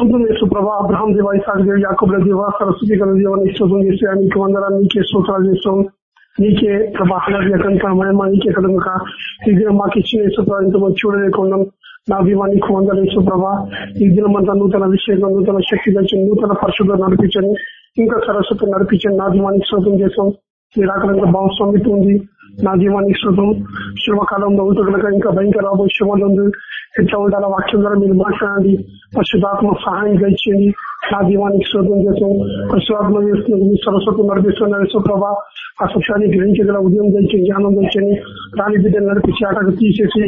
సొంతం చేసు ప్రభా అబ్రహం దేవ ఇసాక్ దేవ యాకబుల దేవ సరస్వతి గల దేవ నీ స్తోత్రం చేసి నీకు వందరా నీకే స్తోత్రాలు చేస్తాం నీకే ప్రభా మహిమ నీకే కనుక ఈ దినం మాకు ఇచ్చిన యేసుప్రభా ఇంత చూడలేకుండా నా దీవా నీకు వందలు యేసుప్రభా ఈ దినం అంతా నూతన విషయంలో నూతన శక్తి తెచ్చి నూతన పరిశుద్ధ నడిపించండి ఇంకా సరస్వతి నడిపించండి నా దీవానికి స్తోత్రం చేస్తాం మీరు అక్కడ భాగస్వామిత ఉంది నా జీవానికి శుభం శుభకాలంలో ఉంటుంది ఇంకా భయంకర రాబోయే శుభాలు ఉంది. ఎట్లా ఉండాల వాక్యం ద్వారా మీరు మాట్లాడండి. పశుధాత్మ సహాయం గడిచేయండి నా దీవానికి శోధం చేసాం పరిశుధాత్మ చేస్తుంది సరస్వతం నడిపిస్తున్నారు యశ్వ్రభ ఆ సత్యాన్ని గ్రహించగల ఉదయం దంచి జ్ఞానం దంచని రాణి బిడ్డలు నడిపించి ఆటకు తీసేసి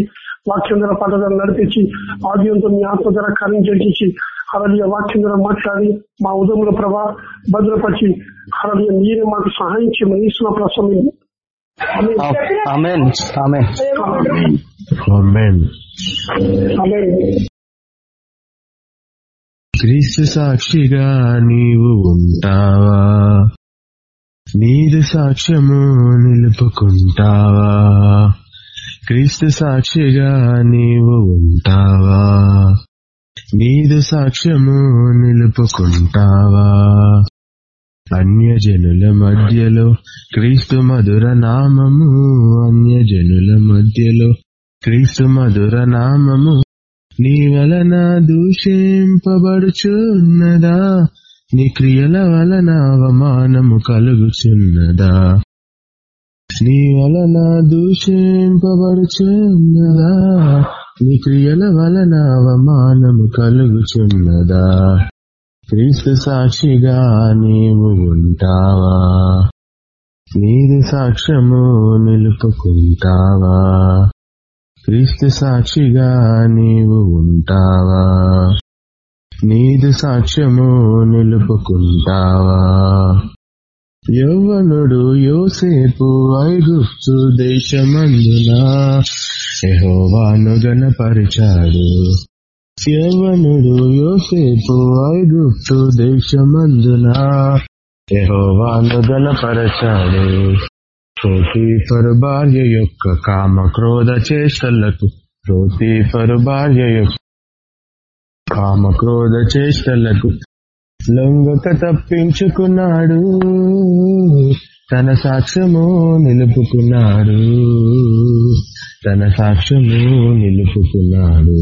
వాక్యం ద్వారా పద్ధతులు నడిపించి ఆద్యంతో మీ ఆత్మ ద్వారా కార్యం జరిగించి అలాగే వాక్యం ద్వారా మాట్లాడి మా ఉదయంలో ప్రభా భద్రపరిచి అలాగే మీరే మాకు సహాయం చేయమని ఇస్తున్న ప్రసంగం ఆమెన్ ఆమెన్. అలాగే క్రీస్తు సాక్షిగా నీవు ఉంటావా? నీదు సాక్ష్యము నిలుపుకుంటావా? క్రీస్తు సాక్షిగా నీవు ఉంటావా? నీదు సాక్ష్యము నిలుపుకుంటావా? అన్యజనుల మధ్యలో క్రీస్తు మధుర నామము అన్యజనుల మధ్యలో క్రీస్తు మధుర నామము. నీ వలన దూషింపబడుచున్నదా? నీ క్రియల వలన అవమానము కలుగుచున్నదా? నీ వలన దూషింపబడుచున్నదా? నీ క్రియల వలన అవమానము కలుగుచున్నదా? క్రీస్తు సాక్షిగా నీవు ఉంటావా? నీది సాక్ష్యము నిలుపుకుంటావా? క్రీస్తు సాక్షిగా నీవు ఉంటావా? నీదు సాక్ష్యము నిలుపుకుంటావా? యౌవనుడు యోసేపు ఐగుప్తు దేశమందున ఎహోవాను గణపరిచాడు. యవనుడు యోసేపు ఐగుప్తు దేశమందున యహోవాను గణపరచాడు ప్రోతీఫరు భార్య యొక్క కామ క్రోధ చేష్టలకు ప్రోతీఫరు భార్య యొక్క కామ క్రోధ చేష్టలకు లొంగక తప్పించుకున్నాడు. తన సాక్ష్యము నిలుపుకున్నాడు. తన సాక్ష్యము నిలుపుకున్నాడు.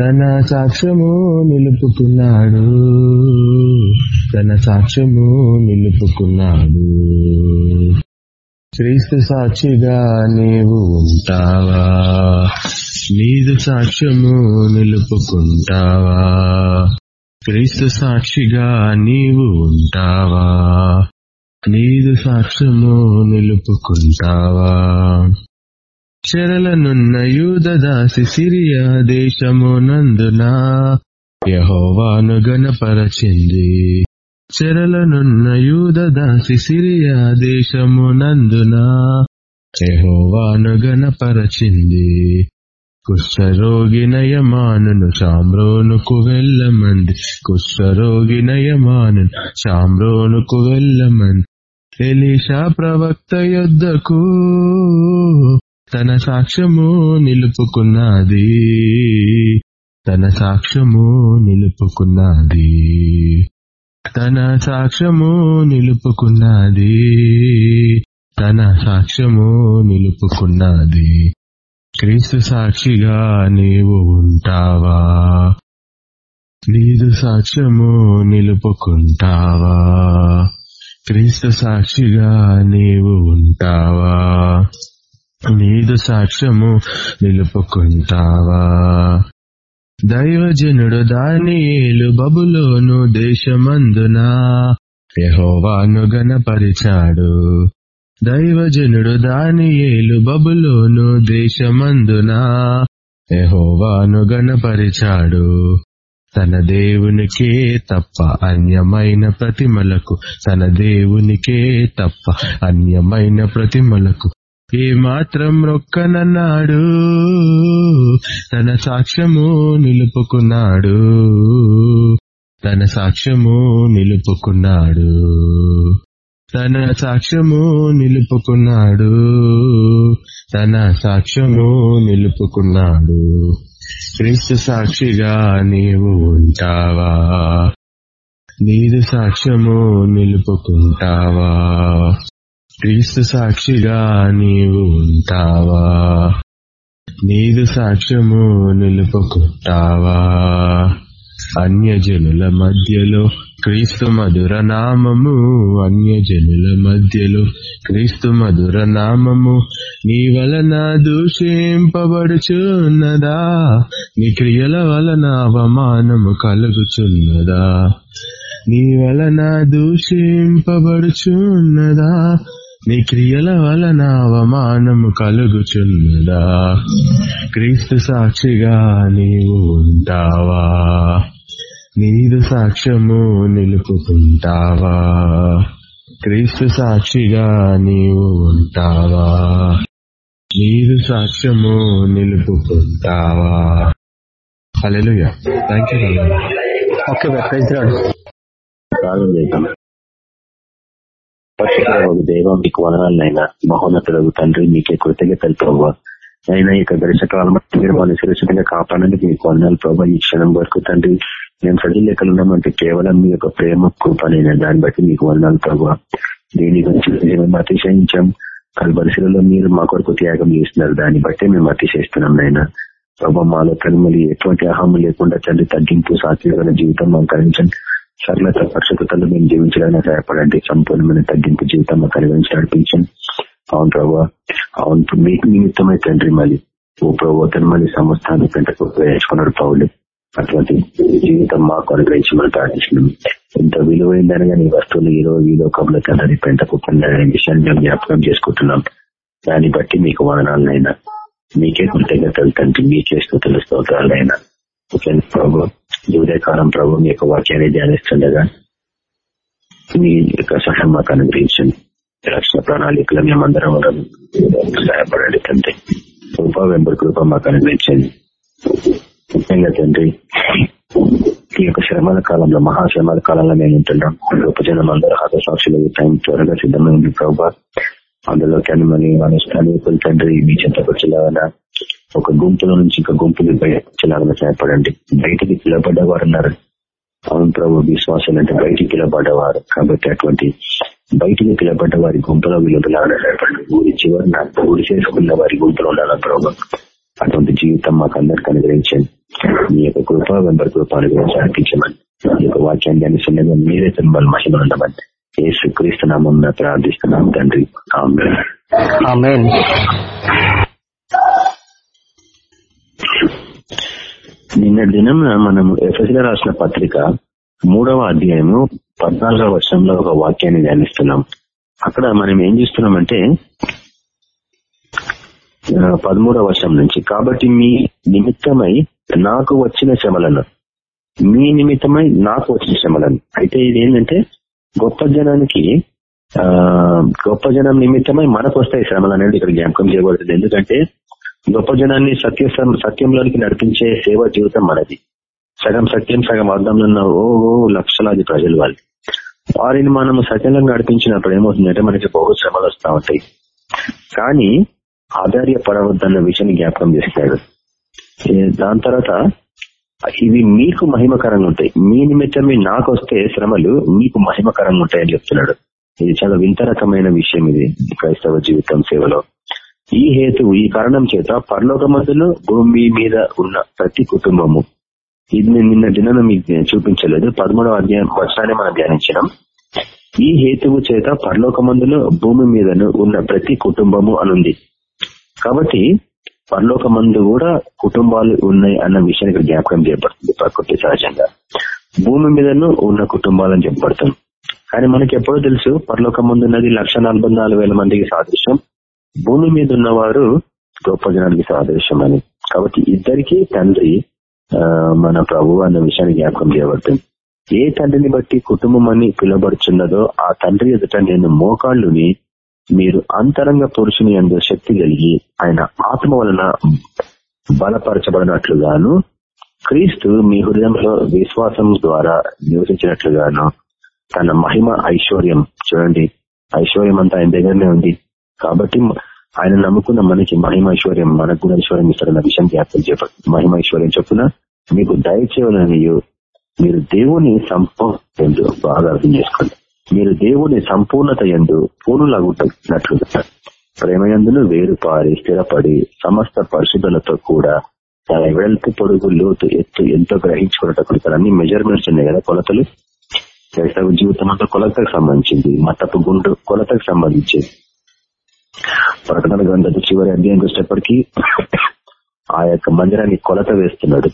తన సాక్ష్యము నిలుపుకున్నాడు. తన సాక్ష్యము నిలుపుకున్నాడు. క్రీస్తు సాక్షిగా నీవు ఉంటావా? నీదు సాక్ష్యము నిలుపుకుంటావా? క్రీస్తు సాక్షిగా నీవు ఉంటావా? నీదు సాక్ష్యము నిలుపుకుంటావా? శరలనున్న యూదదాసి సిరియా దేశము నందున యహోవాను గణపరచింది చెరలనున్న యూదదాసి సిరియా దేశము నందున యహోవాను గణపరచింది కుష్ఠరోగి నయమానును శామ్రోనుకు వెళ్ళమంది. కుష్ఠరోగి నయమాను శామ్రోనుకు వెళ్ళమంది. ఎలీషా ప్రవక్త యొద్దకు తన సాక్ష్యము నిలుపుకున్నది. తన సాక్ష్యము నిలుపుకున్నది. తన సాక్ష్యము నిలుపుకున్నది. తన సాక్ష్యము నిలుపుకున్నది. క్రీస్తు సాక్షిగా నీవు ఉంటావా? నీదు సాక్ష్యము నిలుపుకుంటావా? క్రీస్తు సాక్షిగా నీవు ఉంటావా? నీదు సాక్ష్యము నిలుపుకుంటావా? దైవజనుడు దానియేలు బబులోను దేశమందున? యహోవాను గణపరిచాడు దైవజనుడు దానియేలు బబులోను దేశమందున? యహోవాను గణపరిచాడు తన దేవునికే తప్ప అన్యమైన ప్రతిమలకు తన దేవునికే తప్ప అన్యమైన ప్రతిమలకు ఏ మాత్రం రొక్కనన్నాడు. తన సాక్ష్యము నిలుపుకున్నాడు. తన సాక్ష్యము నిలుపుకున్నాడు. తన సాక్ష్యము నిలుపుకున్నాడు. తన సాక్ష్యము నిలుపుకున్నాడు. క్రీస్తు సాక్షిగా నీవు ఉంటావా? నీదు సాక్ష్యము నిలుపుకుంటావా? క్రీస్తు సాక్షిగా నీవు ఉంటావా? నీదు సాక్ష్యము నిలుపుకుంటావా? అన్యజనుల మధ్యలో క్రీస్తు మధుర నామము అన్యజనుల మధ్యలో క్రీస్తు మధుర నామము నీ వలన దూషింపబడుచున్నదా? నీ క్రియల వలన అవమానము కలుగుచున్నదా? నీ వలన దూషింపబడుచున్నదా? నీ క్రియల వలన అవమానము కలుగుచున్నదా? క్రీస్తు సాక్షిగా నీవు ఉంటావా? నీదు సాక్ష్యము నిలుపుకుంటావా? క్రీస్తు సాక్షిగా నీవు ఉంటావా? నీదు సాక్ష్యము నిలుపుకుంటావా? హల్లెలూయా. థ్యాంక్ యూ ఓకే చేద్దాం. పరిశుద్ధ దేవ మీకు వదనాలనైనా మహోన్నతుడు తండ్రి మీకే కృతజ్ఞతలు ప్రభావ. అయినా ఇక గడిచిన కాలం మీరు మన సురక్షితంగా కాపాడడానికి మీకు వందనాలు ప్రభావ. ఈ క్షణం వరకు తండ్రి మేము సజీ లెక్కలు ఉన్నామంటే కేవలం మీ యొక్క ప్రేమ కృపనైనా దాన్ని బట్టి మీకు వందనాలు ప్రభావ. దీని గురించి మేము అతిశయించాం? కల్బరిశిలలో మీరు మా కొరకు త్యాగం చేస్తున్నారు. దాన్ని బట్టే మేము అతిశయిస్తున్నాం నాయన. ప్రభావ మాలో తనుమలి ఎటువంటి అహం లేకుండా తండ్రి తగ్గింపు సాత్వికమైన జీవితం మాకు కలిగించండి. సరళత పరిశుద్ధతలు మేము జీవించడానికి సహాయపడండి. సంపూర్ణమైన తగ్గింపు జీవితం కలిగించి నడిపించండి. అవును ప్రభావ అవును మీకు నిమిత్తమై తండ్రి మళ్ళీ. ఓ ప్రభుత్వం మళ్ళీ సమస్తాన్ని పెంటకు ఉపయోగించుకున్నాడు పౌలు. అటువంటి జీవితం మాకు అనుగ్రహించి మనం ప్రార్థించినాం ఎంత విలువైందనగా నీ వస్తువులు ఈ రోజు ఈ లోకంలో తండ్రి పెంటకు పొందనే విషయాన్ని మేము జ్ఞాపకం చేసుకుంటున్నాం. దాన్ని బట్టి మీకు వదనాలనైనా మీకే కృతజ్ఞతలు తండ్రి. మీకే స్థుతులు స్తోత్రాలైనా ముఖ్యంగా ప్రభు ఈ ఉదయకాలం ప్రభు మీ యొక్క వాక్యాన్ని ధ్యానిస్తుండగా మీ యొక్క సహాయం మాకు అనుగ్రహించండి రక్షణ ప్రణాళికలు మేమందరం సహాయపడండి తండ్రి కృప వెంబడి కృప మాకు అనుగ్రహించండి ముఖ్యంగా తండ్రి ఈ యొక్క శ్రమల కాలంలో మహాశ్రమల కాలంలో మేము ఉంటున్నాం గొప్ప జనం అందరూ హతసాక్షులు టైం త్వరగా సిద్ధమైంది ప్రభావ అందులోకి అనుమని అనేకులు తండ్రి మీ చింతపరచలాగా ఒక గుంపుల నుంచి ఇంకా గుంపులు బయటలాగా సహాయపడండి. బయటికి పిలబడ్డవారు ఉన్నారు. అవును ప్రభు విశ్వాసాలు అంటే బయటికి పిలబడ్డవారు కాబట్టి అటువంటి బయటికి పిలబడ్డ వారి గుంపులో విలువలాగా సహాయపడండి. ఊరి చివరిన ఊరి చేసుకున్న వారి గుంపులో ఉండాలి ప్రభు? అటువంటి జీవితం మాకు అందరికి అనుగ్రహించండి. మీ యొక్క కృప వెంబర్ కృప అనుగ్రహించి అర్పించమని మీ యొక్క వాక్యాన్ని ధ్యానిస్తుండగా మీరే తిరుమల మహిమ ఉండమని. యేసు క్రీస్తునామం ప్రార్థిస్తున్నాం తండ్రి. నిన్న దినం మనం ఎఫ్ఎస్లో రాసిన పత్రిక మూడవ అధ్యాయము పద్నాలుగవ వర్షంలో ఒక వాక్యాన్ని ధ్యానిస్తున్నాం. అక్కడ మనం ఏం చేస్తున్నామంటే పదమూడవ వర్షం నుంచి కాబట్టి మీ నిమిత్తమై నాకు వచ్చిన శ్రమలను మీ నిమిత్తమై నాకు వచ్చిన శ్రమలను అయితే ఇది ఏంటంటే గొప్ప జనానికి ఆ గొప్ప జనం నిమిత్తమై మనకు వస్తాయి శ్రమలు అనేది ఇక్కడ జ్ఞాపకం చేయబడుతుంది. ఎందుకంటే గొప్ప జనాన్ని సత్య సత్యంలోనికి నడిపించే సేవ జీవితం మనది. సగం సత్యం సగం అర్థంలో ఉన్న ఓ ఓ లక్షలాది ప్రజలు వాళ్ళు వారిని మనం సత్యంలో నడిపించినప్పుడు ఏమవుతుందంటే మనకి బహు శ్రమలు వస్తూ ఉంటాయి. కానీ ఆధార్యపడవద్దన్న విషయాన్ని జ్ఞాపకం చేస్తాడు దాని తర్వాత ఇవి మీకు మహిమకరంగా ఉంటాయి మీ నిమిత్తమే నాకు వస్తే శ్రమలు మీకు మహిమకరంగా ఉంటాయని చెప్తున్నాడు. ఇది చాలా వింత రకమైన విషయం ఇది క్రైస్తవ జీవితం సేవలో. ఈ హేతువు ఈ కారణం చేత పరలోక మధ్యలో భూమి మీద ఉన్న ప్రతి కుటుంబము. ఇది నేను నిన్న దినం మీకు చూపించలేదు. పదమూడవ అధ్యాయం వచనాన్ని మనం ధ్యానించడం ఈ హేతువు చేత పరలోక మందులో భూమి మీదను ఉన్న ప్రతి కుటుంబము అనుంది. కాబట్టి పరలోక మందు కూడా కుటుంబాలు ఉన్నాయి అన్న విషయాన్ని ఇక్కడ జ్ఞాపకం చేయబడుతుంది ప్రకృతి సహజంగా. భూమి మీదను ఉన్న కుటుంబాలని చెప్పబడుతుంది. కానీ మనకి ఎప్పుడో తెలుసు పరలోక ముందు ఉన్నది లక్ష మందికి సాదృశ్యం. భూమి మీద ఉన్నవారు గొప్ప జనానికి సాదృశ్యం అని. కాబట్టి ఇద్దరికి తండ్రి ఆ, మన ప్రభు అన్న విషయాన్ని జ్ఞాపకం చేయబడుతుంది. ఏ తండ్రిని బట్టి కుటుంబం అని పిలువబడుచున్నదో ఆ తండ్రి ఎదుట నేను మోకాళ్ళుని మీరు అంతరంగ పురుషుని అందు శక్తి కలిగి ఆయన ఆత్మ వలన బలపరచబడినట్లుగాను క్రీస్తు మీ హృదయంలో విశ్వాసం ద్వారా నివసించినట్లుగాను తన మహిమ ఐశ్వర్యం చూడండి ఐశ్వర్యం అంతా ఆయన దగ్గరనే ఉంది. కాబట్టి ఆయన నమ్ముకున్న మనకి మహిమైశ్వర్యం మనకు కూడా ఐశ్వర్యం ఇస్తారన్న విషయం జ్ఞాపకం చెప్పండి మహిమైశ్వర్యం చెప్పున మీకు దయచేయాలని మీరు దేవుని సంపూర్ణ బాగా అర్థం చేసుకోండి. మీరు దేవుని సంపూర్ణత ఎందు పూర్ణులాగుంటున్నట్లుగా ప్రేమయందును వేరు పారి స్థిరపడి సమస్త పరిశుద్ధులతో కూడా తన వెడల్పు పొడుగు లోతు ఎత్తు ఎంతో గ్రహించుకున్నట్టు అన్ని మెజర్మెంట్స్ ఉన్నాయి కదా కొలతలు? క్రైస్తవ జీవితం అంతా కొలతకు సంబంధించింది మతపు గుండు కొలతకు సంబంధించింది. ప్రకటన గ్రంథపు చివరి అధ్యాయం వచ్చేటప్పటికీ ఆ యొక్క మందిరాన్ని కొలత వేస్తున్నాడు.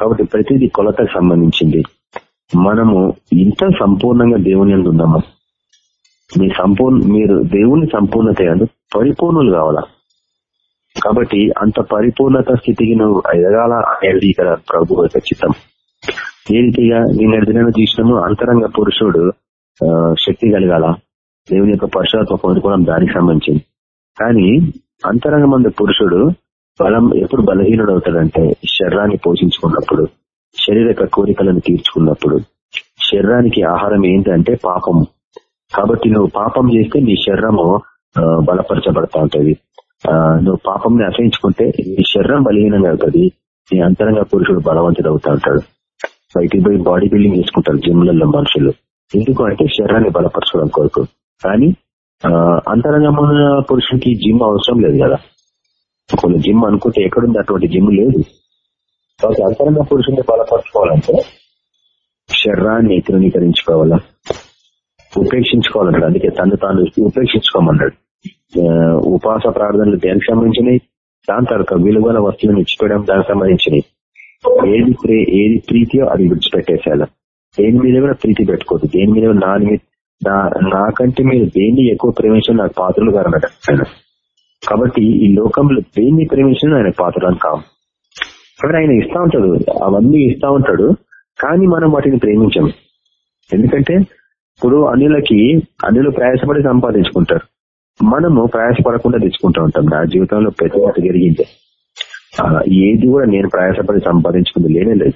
కాబట్టి ప్రతిదీ కొలతకు సంబంధించింది. మనము ఇంత సంపూర్ణంగా దేవుని అందు ఉందామా మీ సంపూర్ణ మీరు దేవుని సంపూర్ణత అందు పరిపూర్ణులు కావాలా? కాబట్టి అంత పరిపూర్ణత స్థితికి నువ్వు ఎదగాల అనేది ఇక్కడ ప్రభు యొక్క చిత్తం. ఏ రీతిగా నేను ఎడిదిన చూసినాము అంతరంగ పురుషుడు శక్తి కలగాల? దేవుని యొక్క పరుషాత్మ పొందుకోవడం దానికి సంబంధించింది. కానీ అంతరంగ పురుషుడు బలం ఎప్పుడు బలహీనుడు అవుతాడంటే శరీరాన్ని పోషించుకున్నప్పుడు శరీరక కోరికలను తీర్చుకున్నప్పుడు శరీరానికి ఆహారం ఏంటంటే పాపం కాబట్టి నువ్వు పాపం చేస్తే నీ శరీరము బలపరచబడతా ఉంటది నువ్వు పాపంని అసహించుకుంటే నీ శరీరం బలహీనంగా అవుతుంది నీ అంతరంగ పురుషుడు బలవంతుడు అవుతా ఉంటాడు బయటికి పోయి బాడీ బిల్డింగ్ చేసుకుంటారు జిమ్లలో మనుషులు. ఎందుకు అంటే శరీరాన్ని బలపరచడం కొరకు. కానీ అంతరంగమైన పురుషునికి జిమ్ అవసరం లేదు కదా. కొన్ని జిమ్ అనుకుంటే ఎక్కడుంది? అటువంటి జిమ్ లేదు. కాబట్టి అంతరంగ పురుషుని బలపరచుకోవాలంటే శరీరాన్ని తృణీకరించుకోవాలా? ఉపేక్షించుకోవాలన్నాడు అందుకే తను తాను ఉపేక్షించుకోమన్నాడు. ఉపాస ప్రార్థనలు దేనికి సంబంధించినవి? దాని తర్వాత విలువల వస్తువులను ఇచ్చిపోయడం దానికి సంబంధించినవి. ఏది ప్రే ఏది ప్రీతియో అది విడిచిపెట్టేసేయాల. దేని మీద కూడా ప్రీతి పెట్టుకోవద్దు. దేని మీద నాని మీద నాకంటే మీరు దేన్ని ఎక్కువ ప్రేమించిన నాకు పాత్రలు కారన్నట ఆయన కాబట్టి ఈ లోకంలో దేన్ని ప్రేమించిన ఆయన పాత్రలు కావు. కాబట్టి ఆయన ఇస్తా ఉంటాడు అవన్నీ ఇస్తా ఉంటాడు కానీ మనం వాటిని ప్రేమించాం ఎందుకంటే ఇప్పుడు అన్యులకి అన్యులు ప్రయాసపడి సంపాదించుకుంటారు. మనము ప్రయాసపడకుండా తెచ్చుకుంటూ ఉంటాం. నా జీవితంలో పెద్ద జరిగింది. ఏది కూడా నేను ప్రయాసపడి సంపాదించుకుంది లేనే లేదు.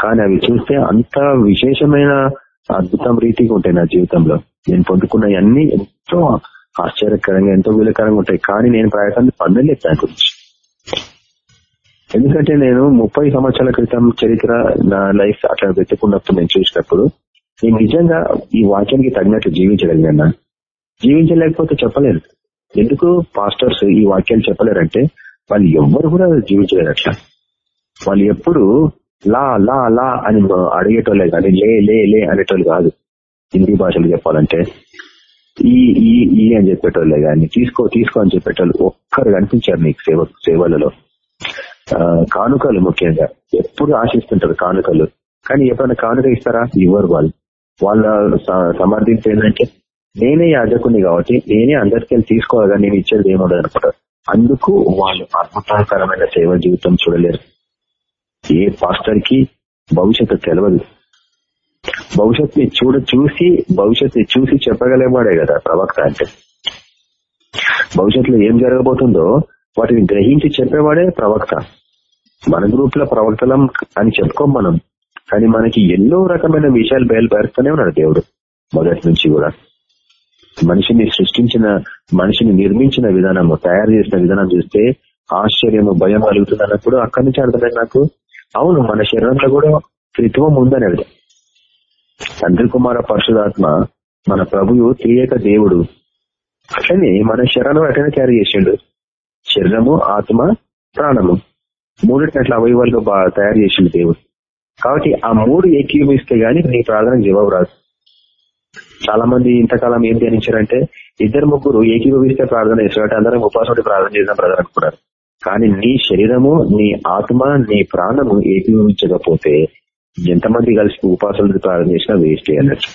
కానీ అవి చూస్తే అంత విశేషమైన అద్భుతం రీతిగా ఉంటాయి నా జీవితంలో. నేను పొందుకున్న అన్ని ఎంతో ఆశ్చర్యకరంగా ఎంతో విలకరంగా ఉంటాయి. కానీ నేను ప్రయాసాన్ని పొందలేదు దాని గురించి. ఎందుకంటే నేను ముప్పై సంవత్సరాల క్రితం చరిత్ర నా లైఫ్ అట్లా వెతుకున్నప్పుడు నేను చూసినప్పుడు నేను నిజంగా ఈ వాక్యానికి తగినట్లు జీవించగలిగా జీవించలేకపోతే చెప్పలేరు ఎందుకు పాస్టర్స్ ఈ వాక్యాలు చెప్పలేరంటే వాళ్ళు ఎవ్వరు కూడా జీవించలేరు అట్లా. వాళ్ళు ఎప్పుడు లా లా లా అని అడిగేటోళ్ళే కానీ లే లే లే అనేటోళ్ళు కాదు. హిందీ భాషలు చెప్పాలంటే ఈ ఈ ఈ అని చెప్పేటోళ్ళే కానీ తీసుకో తీసుకో అని చెప్పేటోళ్ళు ఒక్కరు కనిపించారు నీకు సేవ సేవలలో. కానుకలు ముఖ్యంగా. ఎప్పుడు ఆశిస్తుంటారు కానుకలు. కానీ ఎప్పుడైనా కానుక ఇస్తారా? ఇవ్వరు వాళ్ళు. వాళ్ళ సమర్థింపు ఏంటంటే నేనే యాజకుని కాబట్టి నేనే అందరికీ తీసుకోవాలి నేను ఇచ్చేది ఏముండదు అనుకుంటారు అందుకు వాళ్ళు అద్భుతకరమైన సేవ జీవితం చూడలేరు. ఏ పాస్టర్కి భవిష్యత్తు తెలియదు భవిష్యత్తుని చూడ చూసి భవిష్యత్తుని చూసి చెప్పగలేవాడే కదా ప్రవక్త అంటే. భవిష్యత్తులో ఏం జరగబోతుందో వాటిని గ్రహించి చెప్పేవాడే ప్రవక్త. మన గ్రూప్లో ప్రవక్తలం అని చెప్పుకోం మనం. కానీ మనకి ఎన్నో రకమైన విషయాలు బయలుపరుస్తూనే ఉన్నాడు దేవుడు. మొదటి నుంచి కూడా. మనిషిని సృష్టించిన మనిషిని నిర్మించిన విధానము తయారు చేసిన విధానం చూస్తే ఆశ్చర్యము భయం కలుగుతుంది అన్నప్పుడు అక్కడి నుంచి అర్థమైంది నాకు. అవును మన శరీరంలో కూడా త్రిత్వం ఉందని అర్థం తండ్రి కుమార పరశుదాత్మ మన ప్రభువు త్రియేక దేవుడు. అట్లనే మన శరణం అట్లనే తయారు చేసిండు. శరీరము ఆత్మ ప్రాణము. మూడిటి అవయవాలుగా తయారు చేసింది దేవుడు. కాబట్టి ఆ మూడు ఏకీభవిస్తే గానీ నీ ప్రార్థన జవాబు రాదు. చాలా మంది ఇంతకాలం ఏం ధ్యానించారంటే ఇద్దరు ముగ్గురు ఏకీభవిస్తే ప్రార్థన చేసినట్టు అందరం ఉపాసండి ప్రార్థన చేసిన ప్రజలు అనుకున్నారు. కానీ నీ శరీరము నీ ఆత్మ నీ ప్రాణము ఏకీభవించకపోతే ఎంతమంది కలిసి ఉపాసన ప్రార్థన చేసినా వేస్ట్ అన్నట్టు.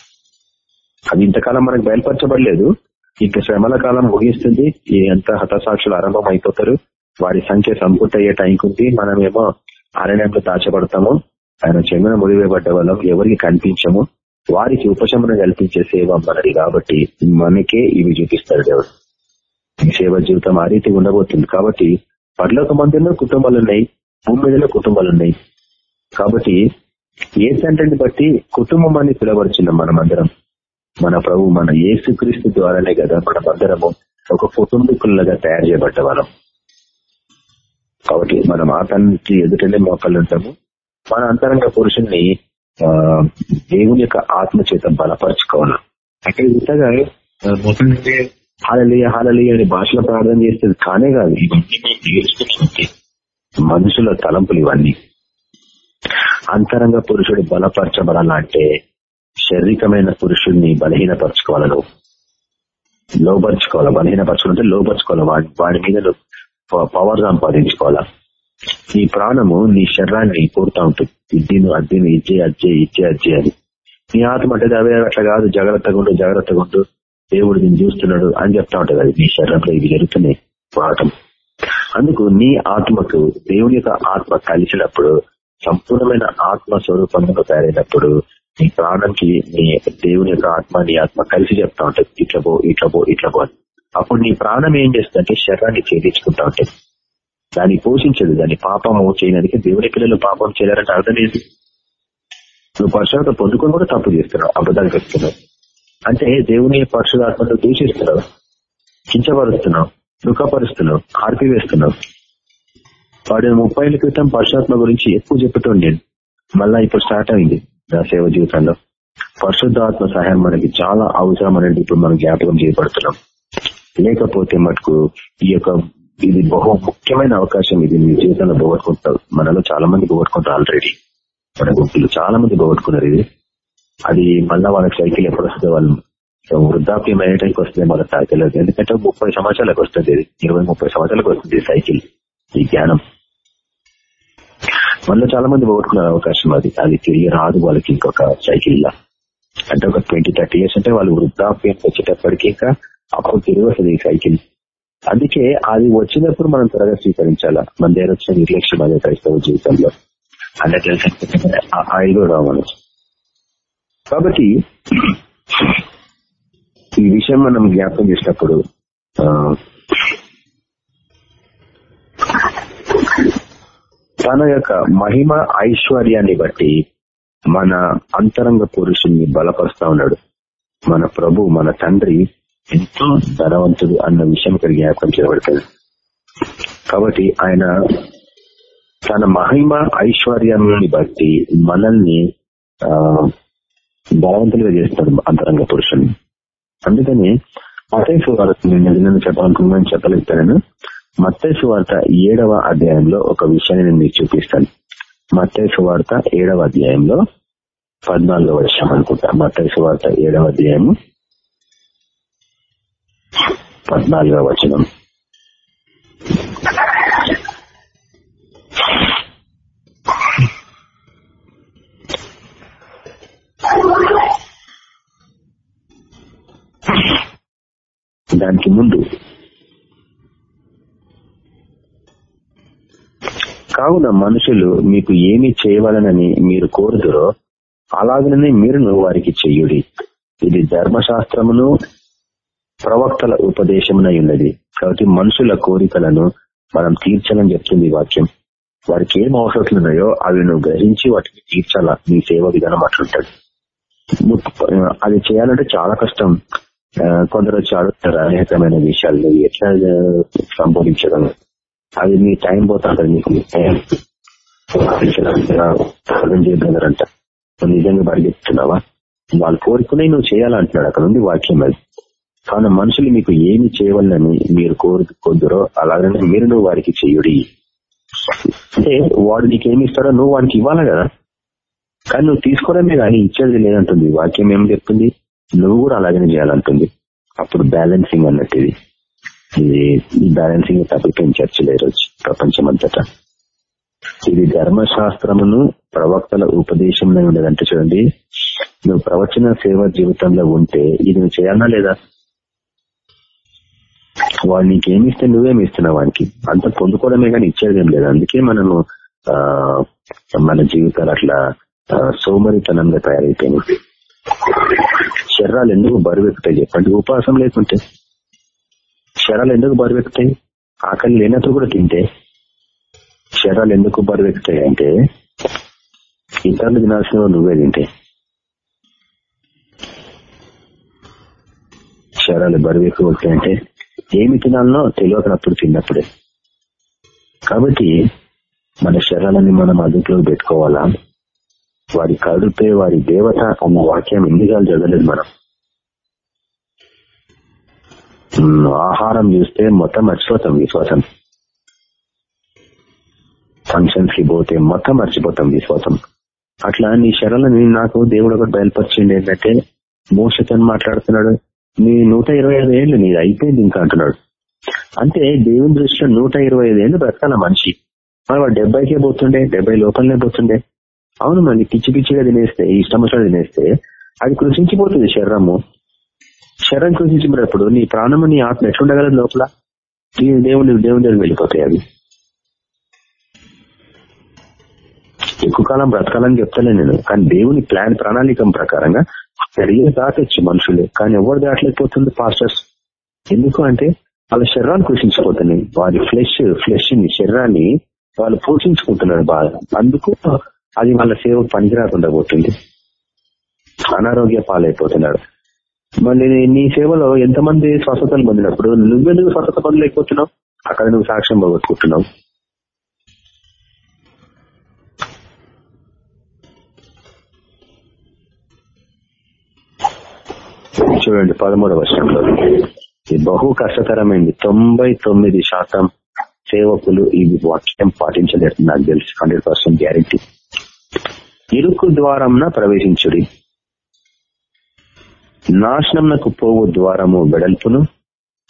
అది ఇంతకాలం మనకు బయలుపరచబడలేదు. ఇంకా శ్రమల కాలం ముగిస్తుంది. ఎంత హతసాక్షులు ఆరంభం అయిపోతారు వారి సంఖ్య సంపూర్తి టైంకి ఉంది. మనమేమో అరణ్యంలో దాచబడతాము. ఆయన చెంగున ముడివేయబడ్డ వాళ్ళం ఎవరికి కనిపించము. వారికి ఉపశమనం కల్పించే సేవ మనది కాబట్టి మనకే ఇవి చూపిస్తారు దేవుడు. సేవ జీవితం ఆ రీతి ఉండబోతుంది. కాబట్టి పర్లోక మందిలో కుటుంబాలు ఉన్నాయి. భూమి మీదలో కుటుంబాలు ఉన్నాయి. కాబట్టి ఏ సెంటర్ని బట్టి కుటుంబం అని పిలవచ్చున్నాం మనమందరం మన ప్రభు మన ఏసుక్రీస్తు ద్వారానే కదా మనమందరము ఒక కుటుంబీకులుగా తయారు చేయబడ్డ వాళ్ళం. కాబట్టి మనం ఆ తండ్రికి ఎదుటనే మోకాళ్ళు ఉంటాము. మన అంతరంగ పురుషుణ్ణి దేవుని యొక్క ఆత్మ చేత బలపరచుకోవాలి. అంటే ఇంతగా మొదటి హాలలియ హాలలియ అని భాషలో ప్రార్థన చేస్తుంది కానే కాదు. ఇవన్నీ మనుషుల తలంపులు ఇవన్నీ. అంతరంగ పురుషుడు బలపరచబడాలంటే శారీరకమైన పురుషుడిని బలహీనపరచుకోవాలి నువ్వు లోపరుచుకోవాలి? బలహీనపరచుకుంటే లోపరుచుకోవాలి? వాడి వాడి మీద పవర్ సంపాదించుకోవాలా? నీ ప్రాణము నీ శరీరాన్ని కోరుతా ఉంటుంది. ఇద్దీను అద్దీను ఇచ్చే అజ్జే ఇచ్చే అజ్జే అని. నీ ఆత్మ అంటే అవే అట్లా కాదు. జాగ్రత్తగా ఉండు జాగ్రత్తగా ఉండు. దేవుడు నేను చూస్తున్నాడు అని చెప్తా ఉంటది అది. నీ శరీరంలో ఇవి జరుగుతున్నాయి. పోరాటం అందుకు నీ ఆత్మకు దేవుని యొక్క ఆత్మ కలిసినప్పుడు సంపూర్ణమైన ఆత్మ స్వరూపంలో తయారైనప్పుడు నీ ప్రాణంకి నీ దేవుని యొక్క ఆత్మ నీ ఆత్మ కలిసి చెప్తా ఉంటది ఇట్లా పో ఇట్లా పో ఇట్లా పో అప్పుడు నీ ప్రాణం ఏం చేస్తుందంటే శరీరాన్ని ఛేదించుకుంటా ఉంటుంది దాన్ని పోషించదు దాన్ని పాపము చేయడానికి దేవుని పిల్లలు పాపం చేయాలంటే అర్థం ఏంటి? నువ్వు పరిశుభ్రత పొందుకొని కూడా తప్పు చేస్తున్నావు అబద్ధాలు పెడుతున్నావు అంటే దేవుని పరిశుధాత్మను దూషిస్తున్నావు కించపరుస్తున్నావు దుఃఖపరుస్తున్నావు ఆర్పివేస్తున్నావు. వాడు ముప్పై ఏళ్ళ క్రితం పరిశుధాత్మ గురించి ఎక్కువ చెప్పుతాను మళ్ళా ఇప్పుడు స్టార్ట్ అయింది. నా సేవ జీవితంలో. పరిశుద్ధాత్మ సహాయం మనకి చాలా అవసరం అనేది ఇప్పుడు మనం జ్ఞాపకం చేయబడుతున్నాం. లేకపోతే మటుకు ఈ యొక్క ఇది బహు ముఖ్యమైన అవకాశం ఇది మీ జీవితంలో పోగొట్టుకుంటారు మనలో చాలా మంది పోగొట్టుకుంటారు ఆల్రెడీ మన గుంపులు చాలా మంది పోగొట్టుకున్నారు ఇది. అది మళ్ళా వాళ్ళకి సైకిల్ ఎప్పుడు వస్తుంది వాళ్ళు వృద్ధాప్యం అయ్యేటానికి వస్తుంది మన సైకిల్. ఎందుకంటే ముప్పై సంవత్సరాలకు వస్తుంది ఇది. ఇరవై ముప్పై సంవత్సరాలకు వస్తుంది సైకిల్. ఈ జ్ఞానం. మనలో చాలా మంది పోగొట్టుకున్నారు అవకాశం అది. అది తిరిగి రాదు వాళ్ళకి ఇంకొక సైకిల్ లా. అంటే ఒక ట్వంటీ థర్టీ ఇయర్స్ అంటే వాళ్ళు వృద్ధాప్యం వచ్చేటప్పటికి ఇంకా అప్పుడు తిరిగి వస్తుంది ఈ సైకిల్ అందుకే అది వచ్చినప్పుడు మనం త్వరగా స్వీకరించాలా. మన దగ్గర వచ్చిన నిర్లక్ష్యం అదే క్రైస్తవ జీవితంలో. అన్నట్లు కూడా మనం. కాబట్టి ఈ విషయం మనం జ్ఞాపకం చేసినప్పుడు తన యొక్క మహిమ ఐశ్వర్యాన్ని బట్టి మన అంతరంగ పురుషుణ్ణి బలపరుస్తా ఉన్నాడు. మన ప్రభు మన తండ్రి ఎంతో ధనవంతుడు అన్న విషయం ఇక్కడ జ్ఞాపకం చేయబడుతుంది. కాబట్టి ఆయన తన మహిమ ఐశ్వర్యాన్ని బట్టి మనల్ని ఆ బలవంతులుగా చేస్తాడు అంతరంగ పురుషుని అందుకని మతేసు వార్త నేను నిజంగా చెప్పాలనుకున్నాను చెప్పలేకపోయాను. మత్తేసు వార్త ఏడవ అధ్యాయంలో ఒక విషయాన్ని నేను మీకు చూపిస్తాను. మత్తేసు వార్త ఏడవ అధ్యాయంలో పద్నాలుగో వర్షం అనుకుంటా. మత్స్సు వార్త ఏడవ అధ్యాయము పద్నాలుగవ వచనం. దానికి ముందు కావున మనుషులు మీకు ఏమి చేయవలనని మీరు కోరుదురో అలాగనే మీరును వారికి చెయ్యుడి ఇది ధర్మశాస్త్రమును ప్రవక్తల ఉపదేశమునై ఉన్నది కాబట్టి మనుషుల కోరికలను మనం తీర్చాలని చెప్తుంది వాక్యం. వారికి ఏం అవసరాలు ఉన్నాయో అవి నువ్వు గ్రహించి వాటిని తీర్చాలా? నీ సేవ విధానం అట్లుంటది. అది చేయాలంటే చాలా కష్టం. కొందరు వచ్చి అడుగుతారు అనేకమైన విషయాలు. ఎట్లా సంబోధించగలరు అది మీ టైం పోతుంది నీకు మీ టైం. అర్థం చేయగలరంట. నువ్వు నిజంగా పరిగెత్తున్నావా? వాళ్ళు కోరుకునే నువ్వు చేయాలంటున్నాడు అక్కడ ఉంది వాక్యం అది. కావున మనుషులు మీకు ఏమి చేయవాలని మీరు కోరుకుందరో అలాగనే మీరు నువ్వు వారికి చెయ్యుడి అంటే వాడు నీకు ఏమి ఇస్తాడో నువ్వు వానికి ఇవ్వాలి కదా? కానీ నువ్వు తీసుకోవడమే కానీ ఇచ్చేది లేదంటుంది. వాక్యం ఏం చెప్తుంది? నువ్వు కూడా అలాగనే చేయాలంటుంది. అప్పుడు బ్యాలెన్సింగ్ అన్నట్టు ఇది. ఇది ఈ బ్యాలెన్సింగ్ తప్పిపోయిన చర్చలు ఈరోజు ప్రపంచం అంతటా ఇది ధర్మశాస్త్రమును ప్రవక్తల ఉపదేశంలో ఉండదంటే చూడండి నువ్వు ప్రవచన సేవ జీవితంలో ఉంటే ఇది నువ్వు చేయాలా లేదా? వాడు నీకేమిస్తే నువ్వేమి ఇస్తున్నావు వానికి? అంత పొందుకోవడమే కానీ ఇచ్చేది ఏం లేదు. అందుకే మనము ఆ మన జీవితాలు అట్లా సోమరితనంగా తయారైపోయినాయి. శరీరాలు ఎందుకు బరువెక్కుతాయి చెప్పండి. ఉపాసం లేకుంటే క్షరాలు ఎందుకు బరువెక్కుతాయి? ఆకలి లేనప్పుడు కూడా తింటే? క్షరాలు ఎందుకు బరువెక్కుతాయి అంటే ఇతరులు తినాల్సిన నువ్వే తింటే. శరీరాలు అంటే ఏమి తినాలనో తెలియకనప్పుడు తిన్నప్పుడే. కాబట్టి మన శరీరాన్ని మనం అదుపులో పెట్టుకోవాలా? వారి కడుపే వారి దేవత అన్న వాక్యం ఎన్నిసార్లు చదవలేదు మనం. ఆహారం చూస్తే మొత్తం మర్చిపోతాం విశ్వాసం. ఫంక్షన్స్కి పోతే మొత్తం మర్చిపోతాం విశ్వాసం. అట్లా నీ శరణని నాకు దేవుడు ఒకటి బయలుపరిచిండి ఏంటంటే మోసతో మాట్లాడుతున్నాడు. నీ నూట ఇరవై ఐదు ఏళ్ళు నీది అయిపోయింది ఇంకా అంటున్నాడు. అంటే దేవుని దృష్టిలో నూట ఇరవై ఐదు ఏళ్ళు బ్రతకాల మనిషి. మరి వాడు డెబ్బైకే పోతుండే డెబ్బై లోపలనే పోతుండే. అవును మరి పిచ్చి పిచ్చిగా తినేస్తే ఇష్టం తినేస్తే అది కృషించిపోతుంది శరీరము. శరం సూచించబడినప్పుడు నీ ప్రాణము నీ ఆత్మ ఎట్లుండగలదు లోపల? నీ దేవుని దేవుని దగ్గర వెళ్ళిపోతాయి అవి. ఎక్కువ కాలం బ్రతకాలని చెప్తాను నేను. కానీ దేవుని ప్లాన్ ప్రణాళికం ప్రకారంగా పెరిగే దాటొచ్చు మనుషులు. కానీ ఎవరు దాటలేకపోతుంది పాస్టర్స్? ఎందుకు అంటే వాళ్ళ శరీరాన్ని కృషించిపోతున్నాయి. వారి ఫ్లెష్ ఫ్లెష్ని శరీరాన్ని వాళ్ళు పోషించుకుంటున్నారు బాగా. అందుకు అది వాళ్ళ సేవ పనికిరాకుండా పోతుంది. అనారోగ్య పాలైపోతున్నారు. మళ్ళీ నీ సేవలో ఎంతమంది స్వస్థతలు పొందినప్పుడు నువ్వెందుకు స్వస్థత పొందలేకపోతున్నావు? అక్కడ నువ్వు సాక్ష్యం పోగొట్టుకుంటున్నావు. చూడండి పదమూడవ వర్షంలో ఇది బహు కష్టతరమైంది. తొంభై తొమ్మిది శాతం సేవకులు ఈ వాక్యం పాటించలేరు. నాకు తెలుసు. Hundred percent guarantee. ఇరుకు ద్వారంన ప్రవేశించుడి. నాశనంకు పోవు ద్వారము వెడల్పును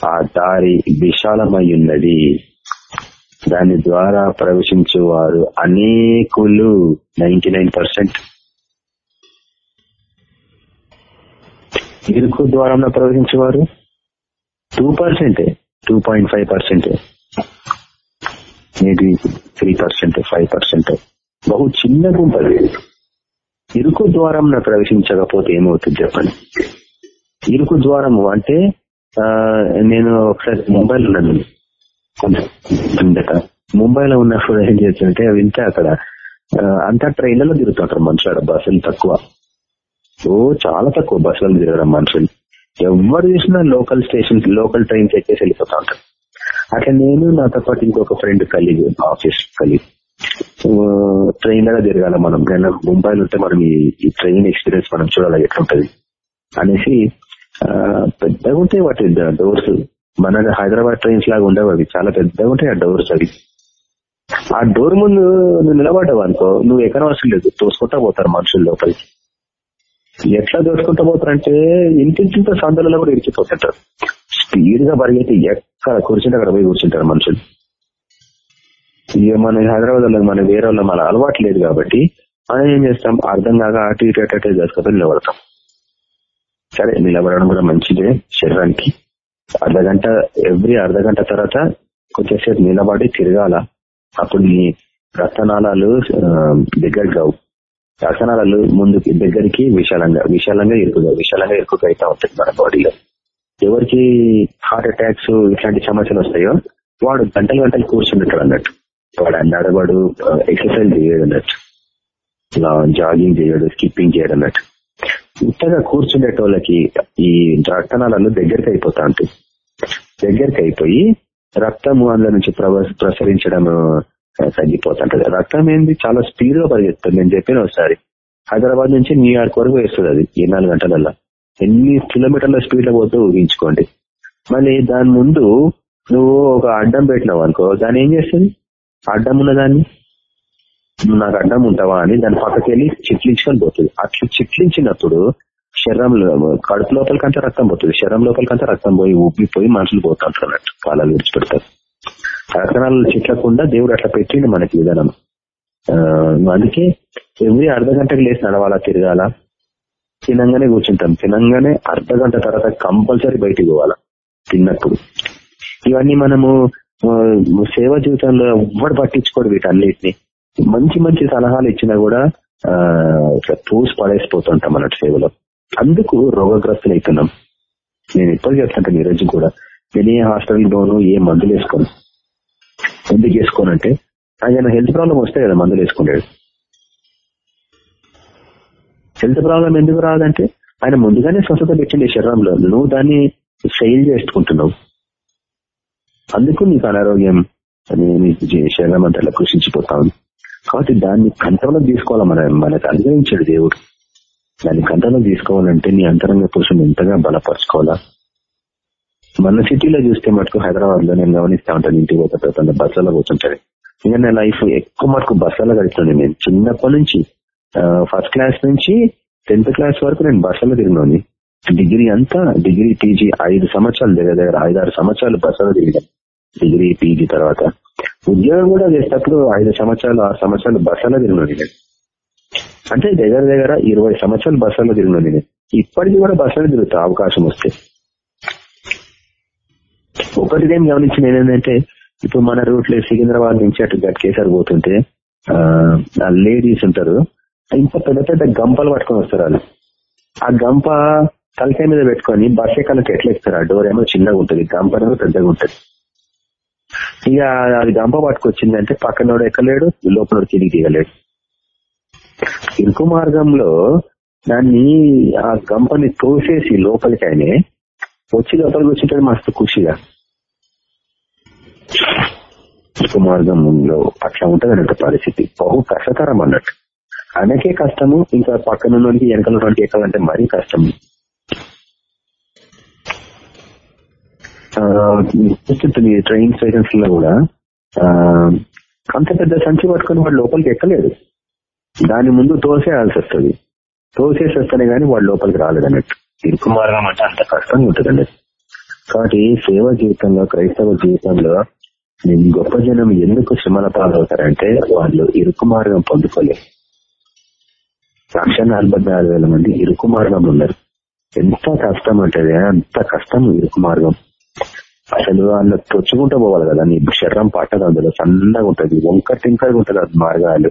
ఆ దారి విశాలమై ఉన్నది దాని ద్వారా ప్రవేశించేవారు అనేకులు నైన్టీ నైన్ పర్సెంట్. ఇరుకు ద్వారంలో ప్రవేశించేవారు టూ పర్సెంటే two point five percent. Maybe three percent five percent. బహు చిన్న గుంపది ఇరుకు ద్వారంలో ప్రవేశించకపోతే ఏమవుతుంది చెప్పండి? ఇరుకు ద్వారము అంటే నేను ఒకసారి ముంబైలో ఉన్నాను. కిందట ముంబైలో ఉన్నప్పుడు ఏం చేస్తుంటే వింటే అక్కడ. అంతా ట్రైన్లలో తిరుగుతుంటారు మనుషులు బస్సులు తక్కువ. ఓ చాలా తక్కువ బస్సులు తిరగడం మనుషులు. ఎవరు చూసినా లోకల్ స్టేషన్ లోకల్ ట్రైన్స్ ఎక్కేసి వెళ్ళిపోతా ఉంటారు. అట్లా నేను నాతో పాటు ఇంకొక ఫ్రెండ్ కలిగి ఆఫీస్ కలిగి. ట్రైన్లలో తిరగాల మనం. ముంబైలో ఉంటే మనం ఈ ట్రైన్ ఎక్స్పీరియన్స్ మనం చూడాలి ఎట్లుంటది అనేసి పెద్దగా ఉంటాయి వాటి డోర్స్. మన హైదరాబాద్ ట్రైన్స్ లాగా ఉండవు అవి. చాలా పెద్దగా ఉంటాయి ఆ డోర్స్ అవి. ఆ డోర్ ముందు నువ్వు నిలబడ్డావు అనుకో నువ్వు ఎక్కడ అవసరం లేదు. తోసుకుంటా పోతారు మనుషులు లోపలికి. ఎట్లా దోసుకుంటా పోతారంటే ఇంటింటితో సందులలో కూడా ఇరిచిపోతుంటారు స్పీడ్గా పరిగెత్తి ఎక్కడ కూర్చుంటే అక్కడ పోయి కూర్చుంటారు మనుషులు. ఇక మన హైదరాబాద్లో మన వేరే వాళ్ళ మన అలవాటు లేదు కాబట్టి మనం ఏం చేస్తాం? అర్థం కాక అటు ఇటు అటు అటు చేసుకుంటూ నిలబడతాం. సరే నిలబడడం కూడా మంచిదే శరీరానికి. అర్ధ గంట ఎవ్రీ అర్ధ గంట తర్వాత కొంచెంసేపు నిలబడి తిరగాల. అప్పుడు నీ రక్తనాళాలు దగ్గర కావు రక్తనాళాలు ముందుకి దగ్గరికి విశాలంగా విశాలంగా ఇరుకుగా విశాలంగా ఇరుకుగా అయితే ఉంటుంది మన బాడీలో. ఎవరికి హార్ట్ అటాక్స్ ఇట్లాంటి సమస్యలు వస్తాయో వాడు గంటలు గంటలు కూర్చుంటాడు అన్నట్టు. వాడు నడవడు ఎక్సర్సైజ్ చేయడు అన్నట్టు. జాగింగ్ చేయడు స్కిప్పింగ్ చేయడు అన్నట్టు. ఇంతగా కూర్చుండేటోళ్ళకి ఈ రక్తనాళాలు దగ్గరికి అయిపోతా ఉంటాయి దగ్గరికి అయిపోయి రక్తము అందులో నుంచి ప్రసరించడం తగ్గిపోతుంటది. రక్తం ఏంది చాలా స్పీడ్గా పరిగెత్తుంది నేను చెప్పిన ఒకసారి. హైదరాబాద్ నుంచి న్యూయార్క్ వరకు వేస్తుంది అది ఈ నాలుగు గంటలలో ఎన్ని కిలోమీటర్ల స్పీడ్లో పోతే ఊహించుకోండి. మళ్ళీ దాని ముందు నువ్వు ఒక అడ్డం పెట్టినావు అనుకో దాన్ని ఏం చేస్తుంది? అడ్డం ఉన్న దాన్ని నువ్వు నాకు అడ్డం ఉంటావా అని దాని పక్కకి వెళ్ళి చిట్లించుకొని పోతుంది. అట్లా చిట్లించినప్పుడు శరీరంలో కడుపు లోపలికంతా రక్తం పోతుంది. శరీరం లోపలికంతా రక్తం పోయి ఉబ్బిపోయి మనుషులు పోతుంటారు అన్నట్టు కాలాలు విడిచిపెడతారు రక్తనాలు చిట్లకుండా దేవుడు అట్లా పెట్టిండు మనకి విధానం. ఆ, అందుకే ఎవ్రీ అర్ధ గంటకు లేచి నడవాలా తిరగాల? తినంగానే కూర్చుంటాం. తినంగానే అర్ధ గంట తర్వాత కంపల్సరీ బయటికి పోవాలా? తిన్నప్పుడు. ఇవన్నీ మనము సేవ జీవితంలో ఎవ్వడు పట్టించుకోడు వీటన్నిటిని. మంచి మంచి సలహాలు ఇచ్చినా కూడా ఆ, ఇట్లా తోసి పడేసిపోతుంటాం అన్నట్టు సేవలో అందుకు రోగగ్రస్తులు అవుతున్నాం నేను ఎప్పుడు చెప్తుంటాను ఈరోజు కూడా నేను ఏ హాస్పిటల్కి పోను ఏ మందులు వేసుకోను. ఎందుకు వేసుకోనంటే ఆయన హెల్త్ ప్రాబ్లం వస్తే కదా మందులు వేసుకునేది హెల్త్ ప్రాబ్లం ఎందుకు రాదంటే ఆయన ముందుగానే స్వస్థత పెట్టింది శరీరంలో. నువ్వు దాన్ని ఫెయిల్ చేసుకుంటున్నావు. అందుకు నీకు అనారోగ్యం. అని నీ శరీరం అంతా కృషించిపోతా ఉంది కాబట్టి దాన్ని కంట్రోల్లో తీసుకోవాలి మన మనకు అనుగ్రహించాడు దేవుడు. దాన్ని కంట్రోల్లో తీసుకోవాలంటే నీ అంతరంగ పురుషుని ఎంతగా బలపరచుకోవాలా? మన సిటీలో చూస్తే మటుకు హైదరాబాద్లో నేను గమనిస్తా ఉంటాను ఇంటికి పోతే బస్సులో కూర్చుంటాడు ఇంకా నా లైఫ్ ఎక్కువ మటుకు బస్సులో గడుపుతుంది. నేను చిన్నప్పటి నుంచి ఫస్ట్ క్లాస్ నుంచి టెన్త్ క్లాస్ వరకు నేను బస్సులో తిరిగినాను డిగ్రీ అంతా డిగ్రీ పీజీ ఐదు సంవత్సరాలు దగ్గర దగ్గర ఐదు ఆరు సంవత్సరాలు బస్సులో తిరిగాను. డిగ్రీ పీజీ తర్వాత ఉద్యోగం కూడా చేసేటప్పుడు ఐదు సంవత్సరాలు ఆరు సంవత్సరాలు బస్సులో తిరిగినాను నేను. అంటే దగ్గర దగ్గర ఇరవై సంవత్సరాలు బస్సులో తిరిగినాను నేను. ఇప్పటికీ కూడా బస్సులో తిరుగుతా అవకాశం వస్తే. ఒకటి ఏం గమనించిన ఏంటంటే ఇప్పుడు మన రూట్లో సికింద్రాబాద్ నుంచి అటు గట్కేసారి పోతుంటే ఆ లేడీస్ ఉంటారు ఇంత పెద్ద పెద్ద గంపలు పట్టుకొని వస్తారు వాళ్ళు. ఆ గంప తలకాయ మీద పెట్టుకొని బస్సే ఎక్కడానికి ఎట్లా ఇస్తారు ఆ డోర్ ఏమో చిన్నగా ఉంటుంది గంప ఏమో పెద్దగా ఉంటుంది. ఇక అది గంప పట్టుకొచ్చిందంటే పక్కనోడు ఎక్కలేడు లోపల తిరిగి దిగలేడు. ఇరుకు మార్గంలో దాన్ని ఆ గంపని తోసేసి లోపలికి ఆయనే వచ్చి లోపలికి వచ్చింటే మస్తు ఖుషిగా. ఇరుకు మార్గంలో అట్లా ఉంటుంది అన్నట్టు పరిస్థితి. బహు కష్టతరం అన్నట్టు. ఆయనకే కష్టము ఇంకా పక్కన వెనకాల ఎక్కాలంటే మరీ కష్టము ఆ, చూస్తుంటుంది ట్రైన్ స్టేషన్స్లో కూడా అంత పెద్ద సంచి పట్టుకుని వాడు లోపలికి ఎక్కలేడు దాని ముందు తోసేయాల్సి వస్తుంది. తోసేసి వస్తేనే గానీ వాడు లోపలికి రాలేదు అన్నట్టు. ఇరుకు మార్గం అంటే అంత కష్టంగా ఉంటుంది అన్నట్టు కాబట్టి సేవ జీవితంలో క్రైస్తవ జీవితంలో నేను గొప్ప జనం ఎందుకు శ్రమల పాలవుతారంటే వాళ్ళు ఇరుకు మార్గం పొందుకోలేరు లక్ష నలభై నాలుగు వేల మంది ఇరుకు మార్గంలో ఉన్నారు. ఎంత కష్టం అంటే అంత కష్టం ఇరుకు మార్గం అసలు అందులో తొచ్చుకుంటూ పోవాలి కదా నీ శరీరం పట్టదు అందులో సన్నగా ఉంటది వంక తింకరగా ఉంటది అది మార్గాలు.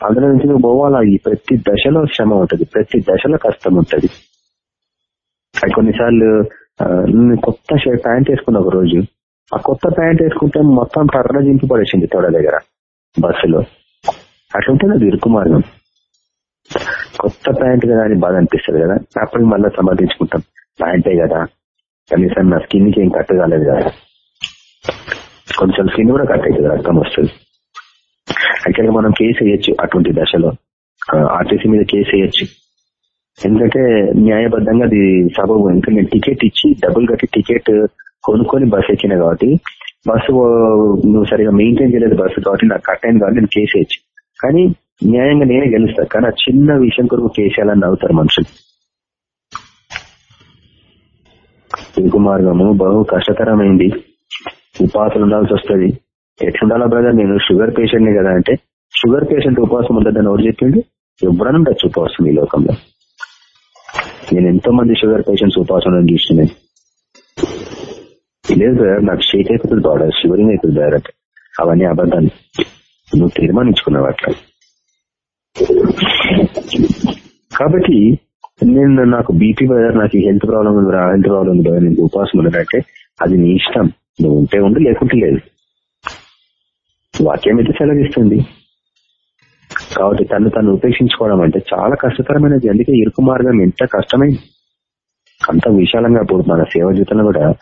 అందులో నుంచి నువ్వు పోవాలా? ఈ ప్రతి దశలో శ్రమ ఉంటది ప్రతి దశలో కష్టం ఉంటది. అది కొన్నిసార్లు కొత్త షర్ట్ ప్యాంట్ వేసుకున్నా ఒక రోజు. ఆ కొత్త ప్యాంట్ వేసుకుంటే మొత్తం కర్ర జింపు పడేసింది తోడ దగ్గర బస్సులో. అట్లుంటుంది అది ఇరుకు మార్గం. కొత్త ప్యాంట్ కదా అని బాధ అనిపిస్తుంది కదా అప్పటికి మళ్ళీ సమర్థించుకుంటాం ప్యాంటే కదా. కనీసం నా స్కిన్కి ఏం కట్ట కాలేదు కదా. కొంచెం స్కిన్ కూడా కట్ అవుతుంది రక్తం వస్తుంది. యాక్చువల్గా మనం కేసు వేయచ్చు అటువంటి దశలో. ఆర్టీసీ మీద కేసు వేయచ్చు. ఎందుకంటే న్యాయబద్ధంగా అది సబబు ఎందుకంటే నేను టికెట్ ఇచ్చి డబ్బులు కట్టి టికెట్ కొనుక్కొని బస్సు ఎక్కిన కాబట్టి బస్సు నువ్వు సరిగా మెయింటైన్ చేయలేదు బస్సు కాబట్టి నాకు కట్ అయింది కాబట్టి నేను కేసు వేయచ్చు. కానీ న్యాయంగా నేనే గెలుస్తాను కానీ ఆ చిన్న విషయం కొరకు కేసు వేయాలని అవుతారు మనుషులు. ఇంకు మార్గము బహు కష్టతరమైంది. ఉపాసలు ఉండాల్సి వస్తుంది ఎట్లుండాలా బ్రదర్ నేను షుగర్ పేషెంట్ కదా అంటే షుగర్ పేషెంట్ ఉపవాసం ఉండదని ఎవరు చెప్పిండు. ఎవరన్నా ఉండొచ్చు ఉపవాసం ఈ లోకంలో. నేను ఎంతో మంది షుగర్ పేషెంట్స్ ఉపవాసం ఉండడం చూస్తున్నాను. లేదు బ్రదర్ నాకు షేక్ అయిపోతుంది బాగా షుగరింగ్ అవుతుంది బ్రదర్ అంటే. అవన్నీ అబద్ధాన్ని నువ్వు తీర్మానించుకున్నావు అట్లా. కాబట్టి నేను నాకు బీపీ బ్రదర్ నాకు హెల్త్ ప్రాబ్లం ఉంది హెల్త్ ప్రాబ్లం ఉంది బ్రదర్ నీకు ఉపాసం ఉన్నదంటే అది నీ ఇష్టం. నువ్వు ఉంటే ఉండు లేకుంటే లేదు. వాక్యం అయితే సెలవిస్తుంది. కాబట్టి తను తను ఉపేక్షించుకోవడం అంటే చాలా కష్టతరమైనది. అందుకే ఇరుకు మార్గం ఎంత కష్టమైంది. అంత విశాలంగా పోదు మన సేవ జీవితంలో కూడా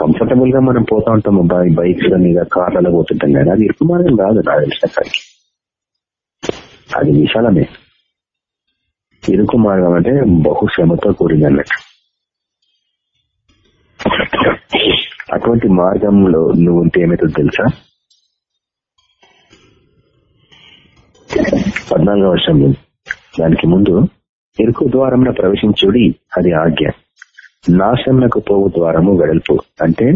కంఫర్టబుల్గా మనం పోతా ఉంటాము బైక్స్ మీద కార్లలో పోతుంటాం కానీ అది ఇరుకు మార్గం కాదు నాకు తెలిసిన అది విశాలమే. ఇరుకు మార్గం అంటే బహు శ్రమతో కూడింది అన్నట్టు అటువంటి మార్గంలో నువ్వు ఉంటే ఏమవుతుందో తెలుసా పద్నాలుగో వర్షం దానికి ముందు ఇరుకు ద్వారంలో ప్రవేశించుడి అది ఆజ్ఞ నాశనంకు పోవు ద్వారము వెడల్పు అంటే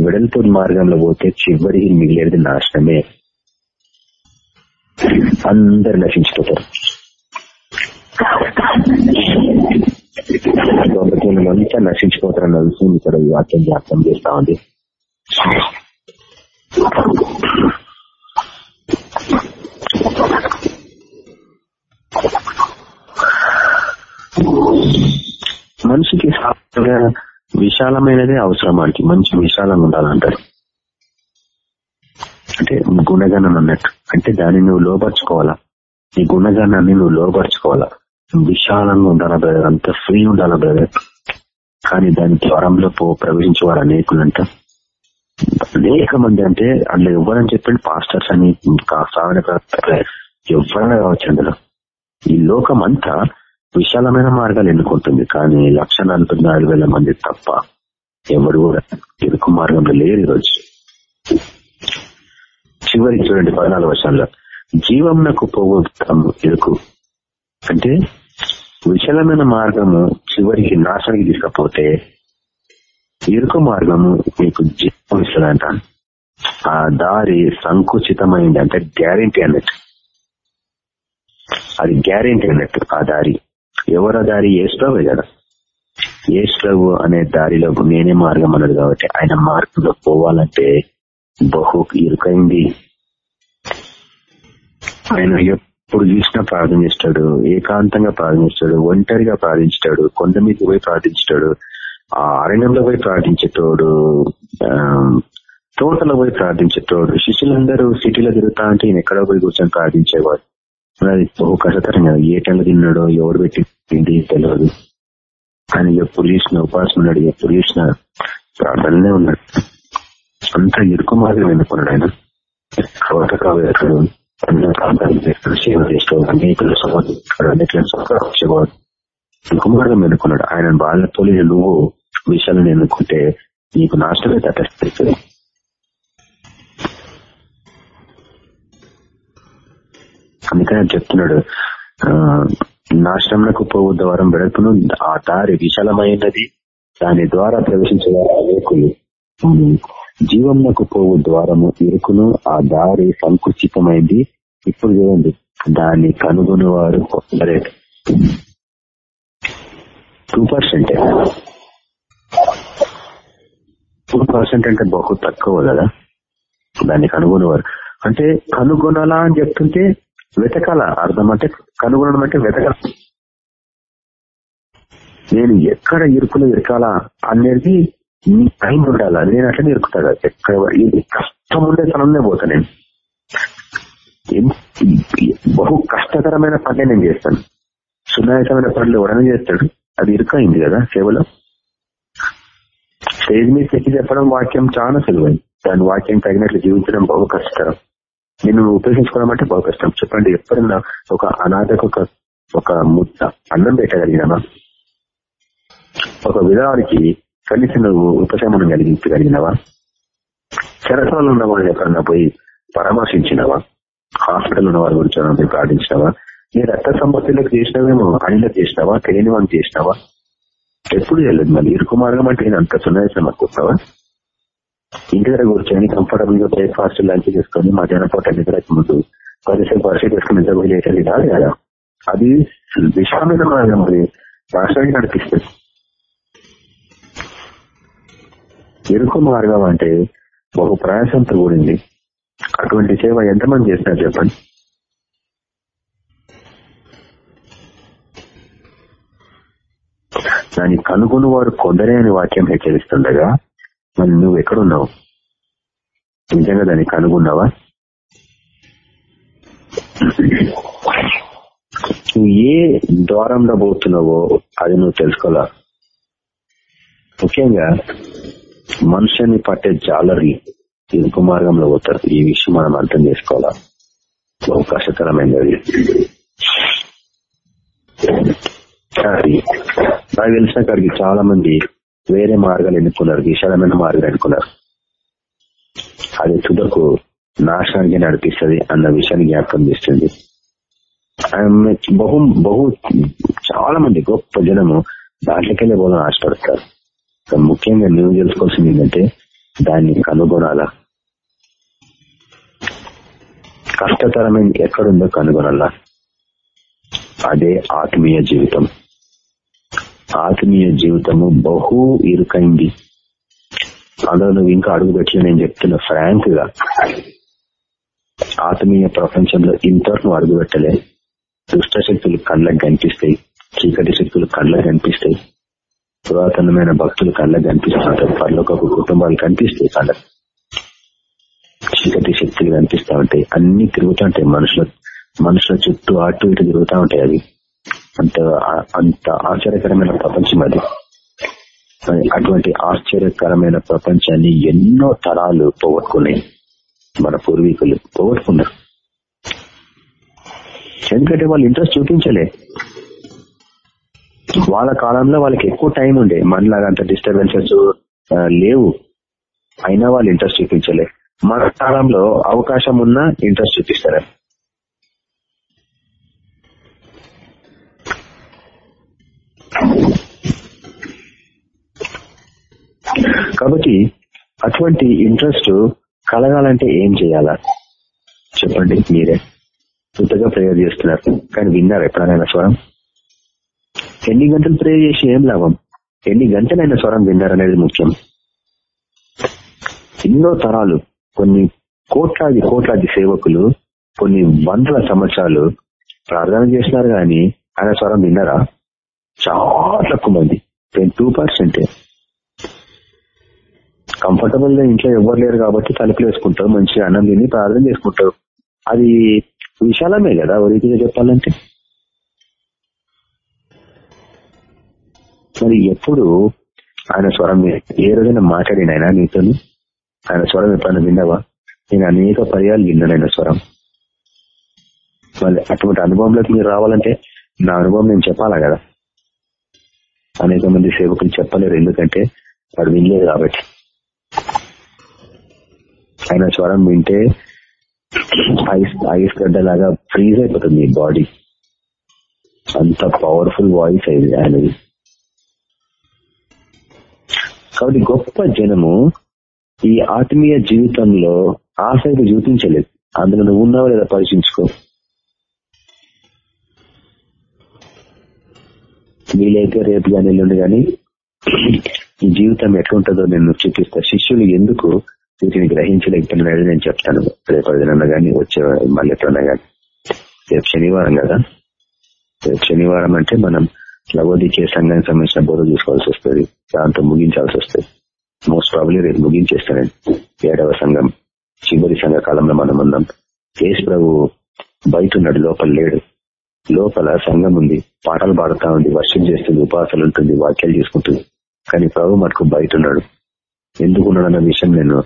వెడల్పు మార్గంలో పోతే చివరికి మిగిలేది నాశనమే అందరు నశించిపోతారు కాబట్టి మనమంతా నశించిపోతారన్న విషయం ఇక్కడ ఈ వాక్యం జ్ఞాపకం చేస్తా ఉంది. మనిషికి విశాలమైనదే అవసరం వాడికి మంచి విశాలంగా ఉండాలంటారు. అంటే గుణగణం అన్నట్టు. అంటే దాన్ని నువ్వు లోపరుచుకోవాలా నీ గుణగణాన్ని నువ్వు లోపరుచుకోవాలా విశాలంగా ఉండాలా బ్రదర్ అంత ఫ్రీ ఉండాలా బ్రదర్ కానీ దాని ద్వారంలో పో ప్రవేశించే వారు అనేకులంట. అనేక మంది అంటే అందులో ఎవరని చెప్పండి? పాస్టర్స్ అని ఇంకా ఎవరైనా కావచ్చు అందులో. ఈ లోకం అంతా విశాలమైన మార్గాలు ఎన్నుకుంటుంది కానీ లక్ష నలభై నాలుగు వేల మంది తప్ప ఎవరు కూడా ఇరుకు మార్గంలో లేరు ఈరోజు. చివరికి చూడండి పద్నాలుగు వర్షాల్లో. జీవంనకు పోగొట్టాము ఇరుకు అంటే విశాలమైన మార్గము చివరికి నాశనానికి తీసుకపోతే ఇరుకు మార్గము మీకు జీవం ఇస్తుందంట. ఆ దారి సంకుచితమైంది అంటే గ్యారెంటీ అన్నట్టు. అది గ్యారెంటీ అన్నట్టు ఆ దారి. ఎవరో దారి? ఏసుప్రభే కదా. ఏసుప్రభు అనే దారిలో నేనే మార్గం అన్నది కాబట్టి ఆయన మార్గంలో పోవాలంటే బహు ఇరుకైంది. ఆయన ఎప్పుడు చూసినా ప్రార్థనిస్తాడు ఏకాంతంగా ప్రార్థిస్తాడు ఒంటరిగా ప్రార్థించాడు కొండ మీద పోయి ప్రార్థించాడు ఆ అరణ్యంలో పోయి ప్రార్థించేటోడు ఆ, తోటలో పోయి ప్రార్థించేటోడు శిష్యులందరూ సిటీలో తిరుగుతా అంటే ఈయన ఎక్కడో పోయి కూర్చొని ప్రార్థించేవాడు. అది బహు కష్టతరం కదా ఏ టైంలో తిన్నాడో ఎవరు పెట్టి తిండి తెలియదు కానీ ఎప్పుడు చూసిన ఉపాసం ఉన్నాడు ఎప్పుడు చూసిన ప్రార్థనలే ఉన్నాడు. అంత ఇరుకు మార్గం ఎన్నుకున్నాడు ఆయన. కవత కవేతడు సేవ చేస్తూ అనేకులు సమర్థిస్తాడు అనేకులను సంకరించేవాడు ఎన్నుకున్నాడు ఆయన వాళ్ళ తొలి నువ్వు విషయాలను ఎన్నుకుంటే నీకు నాశనమే తటస్థిస్తుంది అందుకని ఆయన చెప్తున్నాడు ఆ, పోవు ద్వారం వెడల్పును ఆ దారి విశాలమైనది దాని ద్వారా ప్రవేశించే అనేకులు జీవంలోకి పోవు ద్వారము ఇరుకును ఆ దారి సంకుచితమైంది. ఇప్పుడు చూడండి దాన్ని కనుగొని వారు టూ పర్సెంట్ టూ పర్సెంట్ అంటే బహు తక్కువ కదా? దాన్ని కనుగొనేవారు. అంటే కనుగొనాలా అని చెప్తుంటే వెతకాల? అర్థం అంటే కనుగొనడం అంటే వెతకాల? నేను ఎక్కడ ఇరుకులు ఇరకాలా? అనేది నీ టైం ఉండాలా? నేను అట్లనే ఇరుకుతాడా ఎక్కడ ఇది కష్టం ఉండే స్థలంలో పోతా నేను. బహు కష్టకరమైన పనులే నేను చేస్తాను. సునాయసమైన పనులు ఎవడనే చేస్తాడు. అది ఇరుకైంది కదా కేవలం. స్టేజ్ మీద చెప్పి చెప్పడం వాక్యం చాలా సులువైంది. దాని వాక్యం తగినట్లు జీవించడం బహు కష్టకరం నేను ఉపయోగించుకోవడం అంటే బహు కష్టం. చెప్పండి ఎప్పుడన్నా ఒక అనాథకు ఒక ఒక ముద్ద అన్నం పెట్టగలిగినామా? ఒక విధానికి కనీసం నువ్వు ఉపశమనం కలిగించగలిగినవా చెరసాలు ఉన్న వాళ్ళని ఎక్కడన్నా పోయి పరామర్శించినవా? హాస్పిటల్ ఉన్న వారి గురించి ఏమైనా పోయి ప్రార్థించినవా? నీ రక్త సంపత్తులకు చేసినావేమో అనిలకు చేసినావా? తెలియని వాళ్ళు చేసినావా? ఎప్పుడు వెళ్ళదు మళ్ళీ ఇరుకు మార్గం అంటే నేను అంత సున్నాయిస్తాం అనుకుంటున్నావా ఇంటి దగ్గర కూర్చొని కంఫర్టబుల్గా బ్రేక్ఫాస్ట్ లంచ్ చేసుకొని మధ్యాహ్నం పూట నిద్రకు ముందు కొద్దిసేపు పరిస్థితి చేసుకుని నిద్ర పోయి లేచేది కాదు కదా. అది విశ్వామిత మార్గం అది రాష్ట్రానికి నడిపిస్తుంది. ఇరుకు మార్గం అంటే బహు ప్రయాసంతో కూడింది. అటువంటి సేవ ఎంతమంది చేస్తారు చెప్పండి? దాన్ని కనుగొని వారు కొందరే అని వాక్యం హెచ్చరిస్తుండగా మరి నువ్వు ఎక్కడున్నావు? నిజంగా దాన్ని కనుగొన్నావా? నువ్వు ఏ ద్వారంలో పోతున్నావో అది నువ్వు తెలుసుకోవాలా? ముఖ్యంగా మనుషుని పట్టే జాలర్లు ఇరుకు మార్గంలో పోతారు. ఈ విషయం మనం అర్థం చేసుకోవాలా? బహు కష్టతరమైనది నాకు తెలిసిన కాడికి చాలా మంది వేరే మార్గాలు ఎన్నుకున్నారు విశాలమైన మార్గాలు ఎన్నుకున్నారు. అది తుదకు నాశనానికి నడిపిస్తుంది అన్న విషయాన్ని జ్ఞాపకం చేస్తుంది. బహు బహు చాలా మంది గొప్ప జనము దాంట్లోకెళ్ళే పోదాం ఆశపడతారు. ముఖ్యంగా నువ్వు తెలుసుకోవాల్సింది ఏంటంటే దాన్ని కనుగొనాలా? కష్టతరమైన ఎక్కడుందో కనుగొనాలా? అదే ఆత్మీయ జీవితం. ఆత్మీయ జీవితము బహు ఇరుకైంది. అందులో నువ్వు ఇంకా అడుగు పెట్టలే నేను చెప్తున్నా ఫ్రాంక్గా ఆత్మీయ ప్రపంచంలో ఇంతవరకు నువ్వు అడుగు పెట్టలే. దుష్ట శక్తులు కళ్ళకు కనిపిస్తాయి చీకటి శక్తులు కళ్ళకు కనిపిస్తాయి. పురాతనమైన భక్తులు కళ్ళకు కనిపిస్తుంటారు పర్లోక కుటుంబాలు కనిపిస్తాయి కళ్ళకు చీకటి శక్తులు కనిపిస్తా ఉంటాయి. అన్ని తిరుగుతుంటాయి మనుషుల మనుషుల చుట్టూ అటు ఇటు తిరుగుతూ ఉంటాయి అవి. అంత అంత ఆశ్చర్యకరమైన ప్రపంచం అది. అటువంటి ఆశ్చర్యకరమైన ప్రపంచాన్ని ఎన్నో తరాలు పోగొట్టుకున్నాయి. మన పూర్వీకులు పోగొట్టుకున్నారు. ఎందుకంటే వాళ్ళు ఇంట్రెస్ట్ చూపించలే. వాళ్ళ కాలంలో వాళ్ళకి ఎక్కువ టైం ఉండే. మనలాగా అంత డిస్టర్బెన్సెస్ లేవు. అయినా వాళ్ళు ఇంట్రెస్ట్ చూపించలే. మన కాలంలో అవకాశం ఉన్నా ఇంట్రెస్ట్ చూపిస్తారు? కాబట్టి అటువంటి ఇంట్రెస్ట్ కలగాలంటే ఏం చేయాలా? చెప్పండి మీరే. కొత్తగా ప్రేయర్ చేస్తున్నారు. కానీ విన్నారు ఎప్పుడైనా స్వరం? ఎన్ని గంటలు ప్రేయర్ చేసి ఏం లాభం? ఎన్ని గంటలైన స్వరం విన్నారనేది ముఖ్యం. ఎన్నో తరాలు కొన్ని కోట్లాది కోట్లాది సేవకులు కొన్ని వందల సంవత్సరాలు ప్రార్థన చేసినారు కానీ ఆయన స్వరం విన్నారా చాలా తక్కువ మంది. టూ పర్సెంటే కంఫర్టబుల్గా ఇంట్లో ఎవరు లేరు కాబట్టి తలుపులు వేసుకుంటారు మంచిగా అన్నం తిని ప్రార్థన చేసుకుంటారు. అది విశాలమే కదా ఓ రీతిగా చెప్పాలంటే. మరి ఎప్పుడు ఆయన స్వరం ఏ రోజైనా మాట్లాడిన ఆయన నీతో ఆయన స్వరం ఎప్పుడైనా విన్నావా? నేను అనేక పర్యాలు విన్నాను ఆయన స్వరం. మళ్ళీ అటువంటి అనుభవంలోకి మీరు రావాలంటే నా అనుభవం నేను చెప్పాలా కదా? అనేక మంది సేవకులు చెప్పలేరు ఎందుకంటే వాడు వినలేదు కాబట్టి. ఆయన స్వరం వింటే ఐస్ ఐస్ గడ్డలాగా ఫ్రీజ్ అయిపోతుంది బాడీ. అంత పవర్ఫుల్ వాయిస్ అయింది ఆయనది. కాబట్టి గొప్ప జనము ఈ ఆత్మీయ జీవితంలో ఆసక్తి జీవితించలేదు అందులో నువ్వు ఉన్నావా లేదా పరిశీలించుకో వీలైతే రేపు కానీ ఎల్లుండి కానీ ఈ జీవితం ఎట్లుంటుందో నేను చూపిస్తా. శిష్యులు ఎందుకు వీటిని గ్రహించలేకపోయినాడు నేను చెప్తాను. రేపు దినన్నా కానీ వచ్చే మళ్ళీ ఎట్లన్నా కానీ రేపు శనివారం కదా? రేపు శనివారం అంటే మనం లవోదికే సంఘానికి సంబంధించిన బోధ చూసుకోవాల్సి వస్తుంది. దాంతో ముగించాల్సి వస్తుంది. మోస్ట్ ప్రాబ్లీ రేపు ముగించేస్తానండి ఏడవ సంఘం చివరి సంఘ కాలంలో మనం ఉన్నాం కేసు ప్రభు బయట ఉన్నాడు లోపల లేడు. లోపల సంఘం ఉంది. పాటలు పాడుతా ఉంది వర్షం చేస్తుంది ఉపాసలు ఉంటుంది వాక్యాలు చేసుకుంటుంది. కానీ ప్రభు మటుకు బయట ఉన్నాడు. ఎందుకున్నాడన్న విషయం నేను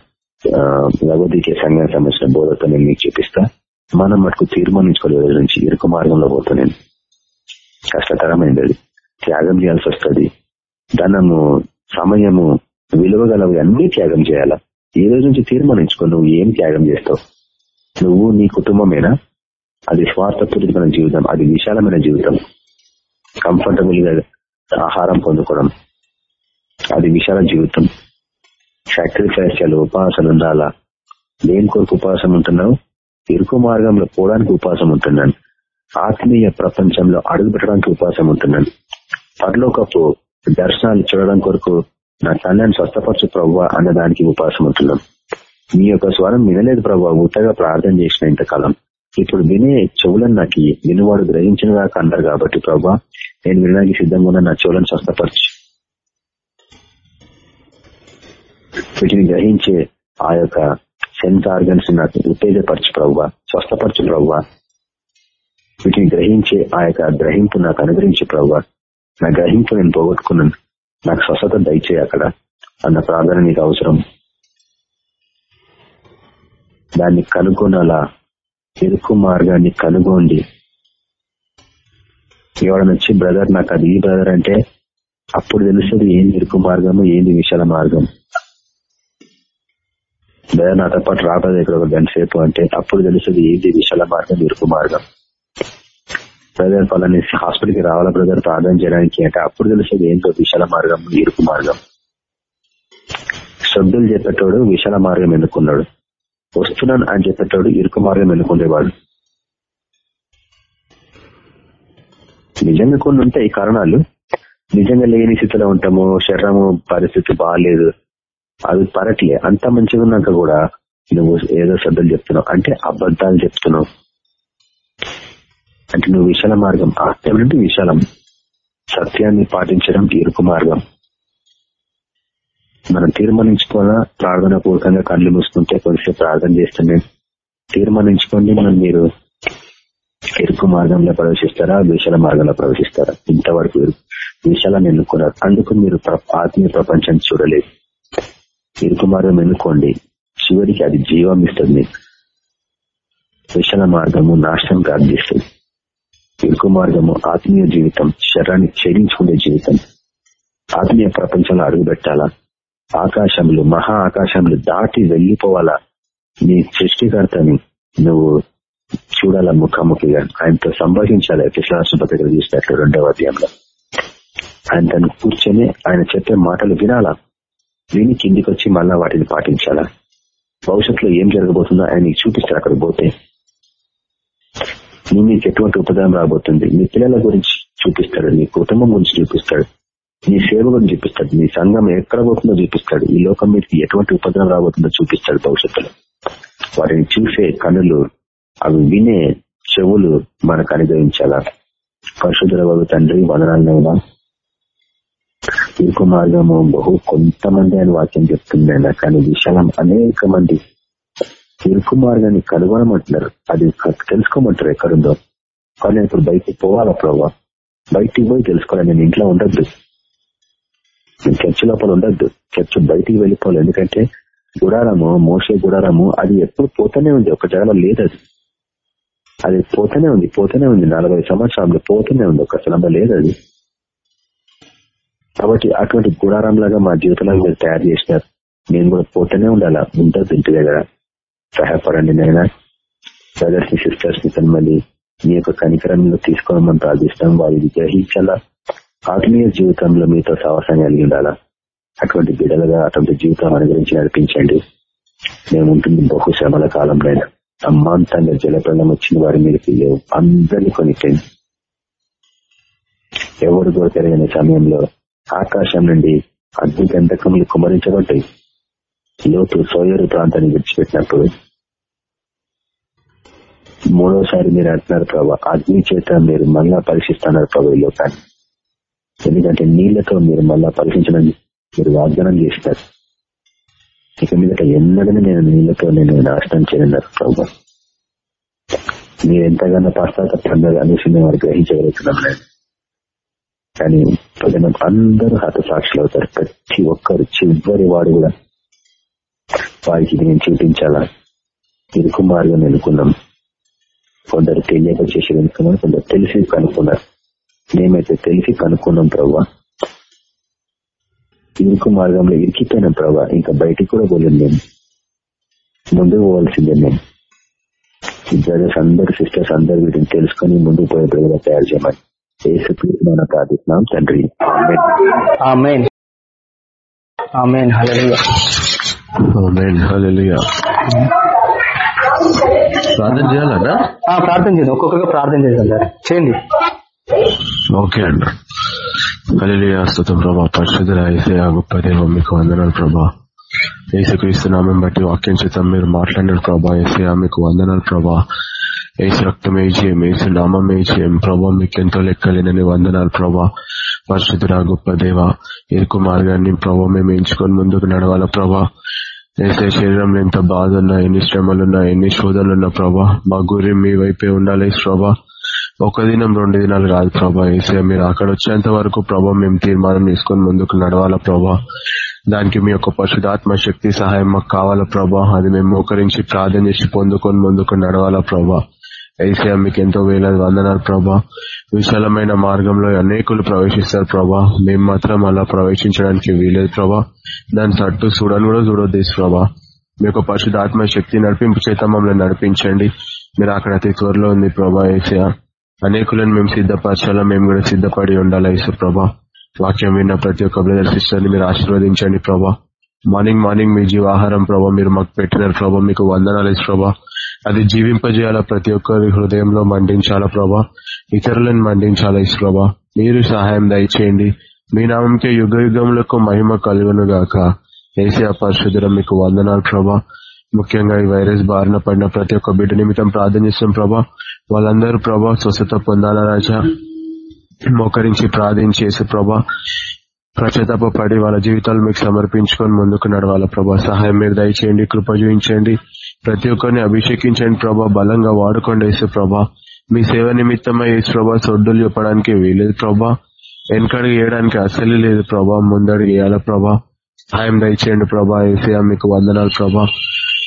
లవోదికే సంఘానికి సంబంధించిన బోధతో నేను మీకు చూపిస్తా. మనం మటుకు తీర్మానించుకోలేదు నుంచి ఇరుకు మార్గంలో పోతున్నాను. కష్టతరమైంది అది. త్యాగం చేయాల్సి వస్తుంది. ధనము సమయము విలువ గలవి అన్ని త్యాగం చేయాలా? ఈ రోజు నుంచి తీర్మానించుకో నువ్వు ఏం త్యాగం చేస్తావు? నువ్వు నీ కుటుంబమేనా? అది స్వార్థపూరితమైన జీవితం అది విశాలమైన జీవితం. కంఫర్టబుల్గా ఆహారం పొందుకోవడం అది విశాల జీవితం. సాక్రిఫైస్ చేయాలి ఉపాసన ఉండాలా? దేని కొరకు ఉపాసం ఉంటున్నావు? ఇరుకు మార్గంలో పోవడానికి ఉపాసం ఉంటున్నాను. ఆత్మీయ ప్రపంచంలో అడుగు పెట్టడానికి ఉపాసం ఉంటున్నాను. పరలోకపు దర్శనాలు చూడడం కొరకు నా తండ్రిని స్వస్థపరచు ప్రవ్వ అన్న దానికి ఉపాసం ఉంటున్నాం. మీ యొక్క స్వరం వినలేదు ప్రభావ ఉత్తగా ప్రార్థన చేసిన ఇంతకాలం. ఇప్పుడు వినే చెవులను నాకు వినువాడు గ్రహించిన దాకా అన్నారు కాబట్టి ప్రభా నేను వినడానికి సిద్ధంగా ఉన్న నా చెవులను స్వస్థపరచు. వీటిని గ్రహించే ఆ యొక్క సెన్స్ ఆర్గన్స్ నాకు ఉత్తేజపరచు ప్రవ్వా స్వస్థపరచు ప్రవ్వా. వీటిని గ్రహించే ఆ యొక్క గ్రహింపు నాకు అనుగ్రహించు ప్రవ్వా. నా గ్రహింపు నేను పోగొట్టుకున్నాను. నాకు స్వస్థత దయచేయి అక్కడ. అన్న ప్రార్థన నీకు అవసరం. దాన్ని కనుగొనాలా? ఇరుకు మార్గాన్ని కనుగోండి. ఎవడనొచ్చి బ్రదర్ నాకు అది ఈ బ్రదర్ అంటే అప్పుడు తెలుస్తుంది ఏంది ఇరుకు మార్గము ఏంది విశాల మార్గం. బ్రదర్ నాతో పాటు రాబోదు ఇక్కడ ఒక గంట సేపు అంటే అప్పుడు తెలుస్తుంది ఏంది విశాల మార్గం ఇరుకు మార్గం. బ్రదర్ పలాని హాస్పిటల్కి రావాలా బ్రదర్ ప్రార్థన చేయడానికి అంటే అప్పుడు తెలిసేది ఏంటో విశాల మార్గం ఇరుకు మార్గం శబ్దులు చెప్పేటోడు విశాల మార్గం ఎన్నుకున్నాడు వస్తున్నాను అని చెప్పేటోడు ఇరుకు మార్గం ఎన్నుకునేవాడు నిజంగా కొన్ని ఉంటాయి కారణాలు నిజంగా లేని స్థితిలో ఉంటాము శరీరము పరిస్థితి బాగాలేదు అది పరట్లే అంత మంచిగా ఉన్నాక కూడా నువ్వు ఏదో శ్రద్ధలు చెప్తున్నావు అంటే అబద్ధాలు చెప్తున్నావు అంటే నువ్వు విశాల మార్గం ఆత్మ నుండి విశాలం సత్యాన్ని పాటించడం ఇరుకు మార్గం. మనం తీర్మానించుకోవాలా? ప్రార్థన పూర్వకంగా కళ్ళు మూసుకుంటే కొద్దిసేపు ప్రార్థన చేస్తుండే తీర్మానించుకోండి మనం మీరు ఇరుకు మార్గంలో ప్రవేశిస్తారా? విశాల మార్గంలో ప్రవేశిస్తారా? ఇంతవరకు విశాలాన్ని ఎన్నుకున్నారు. అందుకు మీరు ఆత్మీయ ప్రపంచం చూడలేదు. ఇరుకు మార్గం ఎన్నుకోండి. చివరికి అది జీవం ఇస్తుంది. మీకు విశాల మార్గము నాశనం ప్రార్థిస్తుంది ఇరుకు మార్గము ఆత్మీయ జీవితం శరీరాన్ని ఛేదించుకునే జీవితం. ఆత్మీయ ప్రపంచంలో అడుగుపెట్టాలా? ఆకాశములు మహా ఆకాశములు దాటి వెళ్ళిపోవాలా నీ సృష్టికర్తని నువ్వు చూడాల ముఖాముఖిగా? ఆయనతో సంభాషించాలి? కృష్ణాసుపత్రికలు చూసినట్లు రెండవ అధ్యాయంలో. ఆయన తను కూర్చొని ఆయన చెప్పే మాటలు వినాలా? విని కిందికి వచ్చి మళ్ళా వాటిని పాటించాలా? భవిష్యత్తులో ఏం జరగబోతుందో ఆయన చూపిస్తారు అక్కడ పోతే నీ మీకు ఎటువంటి ఉపదానం రాబోతుంది? నీ పిల్లల గురించి చూపిస్తాడు నీ కుటుంబం గురించి చూపిస్తాడు నీ సేవ గురించి చూపిస్తాడు నీ సంఘం ఎక్కడ పోతుందో చూపిస్తాడు. ఈ లోకం మీదకి ఎటువంటి ఉపద్రవం రాబోతుందో చూపిస్తాడు భవిష్యత్తులో. వాటిని చూసే కనులు అవి వినే చెవులు మనకు అనుగ్రహించాలా? పరిశుద్ధ వారు తండ్రి వదనాలైనా ఇరుకు మార్గము బహు కొంతమంది అని వాక్యం చెప్తుందైనా కానీ విశాలం అనేక మంది ఇరుకు మార్గాన్ని కనుగొనమంటున్నారు అది తెలుసుకోమంటారు ఎక్కడుందో. కానీ ఇప్పుడు బయటికి పోవాలా ప్రభావ బయటికి పోయి తెలుసుకోవాలి. నేను ఇంట్లో ఉండద్దు. నేను చర్చ్ లోపల ఉండద్దు. చర్చ్ బయటికి వెళ్ళిపోవాలి. ఎందుకంటే గుడారము మోసే గుడారము అది ఎప్పుడు పోతూనే ఉంది. ఒక జగలో లేదు అది. అది పోతూనే ఉంది పోతూనే ఉంది. నలభై సంవత్సరాలు పోతూనే ఉంది. ఒక స్థలంలో లేదు అది. కాబట్టి అటువంటి గుడారం లాగా మా జీవితంలో మీరు తయారు చేసినారు. నేను కూడా పోతూనే ఉండాలా? ఉంటుంది ఇంటి దగ్గర. సహాయపడండి నేను బ్రదర్స్ని సిస్టర్స్ని తనమని మీ యొక్క కనికరంలో తీసుకోమని ప్రార్థిస్తాం. వారిని గ్రహించాలా ఆత్మీయ జీవితంలో మీతో సాహసం కలిగి ఉండాలా? అటువంటి బిడలుగా అటువంటి జీవితం అనుగురించి నడిపించండి. మేము ఉంటుంది బహు శ్రమల కాలంలో అమ్మాంతంగా జలప్రలం వచ్చిన వారి మీదకి లేవు. అందరినీ కొనిపోయింది ఎవరు దొరకలేని సమయంలో ఆకాశం నుండి అగ్ని గంధకములు కుమరించబడ్డాయి. లోతు సోయరు ప్రాంతాన్ని విడిచిపెట్టినప్పుడు మూడోసారి మీరు అంటున్నారు ప్రభా అగ్ని చేత మీరు మళ్ళా పరీక్షిస్తున్నారు ప్రభా ఈ లోకాన్ని. ఎందుకంటే నీళ్ళతో మీరు మళ్ళా పరీక్షించడం మీరు వాగ్దానం చేస్తారు ఇక మీదట ఎన్నడని నేను నీళ్ళతో నేను నాశనం చేయన్నారు ప్రభా. మీరు ఎంతగానో పశ్చాత్తపడినారు అనేసి మేము వారు గ్రహించగలుగుతున్నాం నేను. కానీ ప్రజలు అందరూ హతసాక్షులు అవుతారు ప్రతి ఒక్కరు చివరి వాడు కూడా వారికి నేను చూపించాలా? ఇరుకు మార్గం ఎన్నుకున్నాం. కొందరు తెలియక చేసి వెనుకున్నారు కొందరు తెలిసి కనుక్కున్నారు. మేమైతే తెలిసి కనుక్కున్నాం ప్రభా ఇరుకు మార్గంలో ఇరికిపోయినాం ప్రభా ఇంకా బయటికి కూడా పోలేదు నేను ముందుకు పోవాల్సిందే నేను బ్రదర్స్ అందరు సిస్టర్స్ అందరు వీటిని తెలుసుకొని ముందుకు పోయే బ్రదర్ తయారు చేయమని. ఏసుక్రీస్తున్న ప్రార్థిస్తున్నాం తండ్రి. ప్రార్థన చేయాలన్నా ప్రార్థన చేయండి ఒక్కొక్కగా ప్రార్థన చేద్దాం సార్. చేయండి. ఓకే అండి. హలియా స్థుతం ప్రభా. పరిశుద్ధ ఏసయా గొప్ప దేవం మీకు వందనాలు ప్రభా. ఏసుక్రీస్తున్నామని బట్టి వాక్యం చేత మీరు మాట్లాడిన ప్రభా. ఏసయా మీకు వందనాలు ప్రభా. ఏసు రక్తం ఏజీఎం ఏసు నామం ఏజీఎం ప్రభా మీకు ఎంతో లెక్కలేనని వందనాలు ప్రభా. పరిశుద్ధురా గొప్ప దేవ ఇరుకు మార్గాన్ని ప్రభా మేము ఎంచుకొని ముందుకు నడవాల ప్రభా. ఏసే శరీరంలో ఎంత బాధ ఉన్నా ఎన్ని శ్రమలున్నా ఎన్ని శోధనలున్నా ప్రభా. మా గురి మీ వైపే ఉండాలి ప్రభా. ఒక దినం రెండు దినాలు కాదు ప్రభా. ఏసే మీరు అక్కడ వచ్చేంత వరకు ప్రభా మేము తీర్మానం తీసుకొని ముందుకు నడవాలా ప్రభా. దానికి మీ యొక్క పశుధాత్మ శక్తి సహాయం మాకు కావాలా ప్రభా. అది మేము మోకరించి ప్రార్థన చేసి పొందుకొని ముందుకు నడవాలా ప్రభా. ఏసీఆ మీకు ఎంతో వేలాది వందనాలు ప్రభా. విశాలమైన మార్గంలో అనేకులు ప్రవేశిస్తారు ప్రభా. మేము మాత్రం అలా ప్రవేశించడానికి వీలేదు ప్రభా. దాని తట్టు చూడని కూడా చూడొద్దు ప్రభా. మీ యొక్క పరిశుధాత్మ శక్తి నడిపింపు చేత మమ్మల్ని నడిపించండి. మీరు అక్కడ అతి త్వరలో ఉంది ప్రభా ఏసీఆ అనేకులను మేము సిద్ధపరచాలా? మేము కూడా సిద్ధపడి ఉండాలా ఈసు ప్రభా? వాక్యం విన్న ప్రతి ఒక్క బ్రదర్ సిస్టర్ని మీరు ఆశీర్వదించండి ప్రభా. మార్నింగ్ మార్నింగ్ మీ జీవాహారం ప్రభా. మీరు మాకు పెట్టినారు ప్రభా. మీకు వందనాలు ప్రభా. అది జీవింపజేయాలా ప్రతి ఒక్కరి హృదయంలో మండించాలా ప్రభా? ఇతరులను మండించాలా ఇసు ప్రభా? మీరు సహాయం దయచేయండి. మీ నామంకే యుగ యుగములకు మహిమ కలుగును గాక ఏసీ పరిశుద్ధుల మీకు వందనాలు ప్రభా. ముఖ్యంగా ఈ వైరస్ బారిన పడిన ప్రతి ఒక్క బిడ్డ నిమిత్తం ప్రార్థన చేస్తాం ప్రభా. వాళ్ళందరూ ప్రభా స్వస్థత పొందాలా రాజా? మోకరించి ప్రార్థించేసి ప్రభా ప్రచేతప పడి వాళ్ళ జీవితాలు మీకు సమర్పించుకొని ముందుకు నడవాల ప్రభా. సహాయం మీరు దయచేయండి కృప చూపించండి. ప్రతి ఒక్కరిని అభిషేకించండి ప్రభా. బలంగా వాడుకోండి వేసే ప్రభా. మీ సేవ నిమిత్తమై వేసు ప్రభా సొడ్డులు చెప్పడానికి వీలేదు ప్రభా. వెనకడుగు వేయడానికి అసలు లేదు ప్రభా. ముందడుగు వేయాల ప్రభా. సహాయం దయచేయండి ప్రభా. ఏసయా మీకు వందనాలు ప్రభా.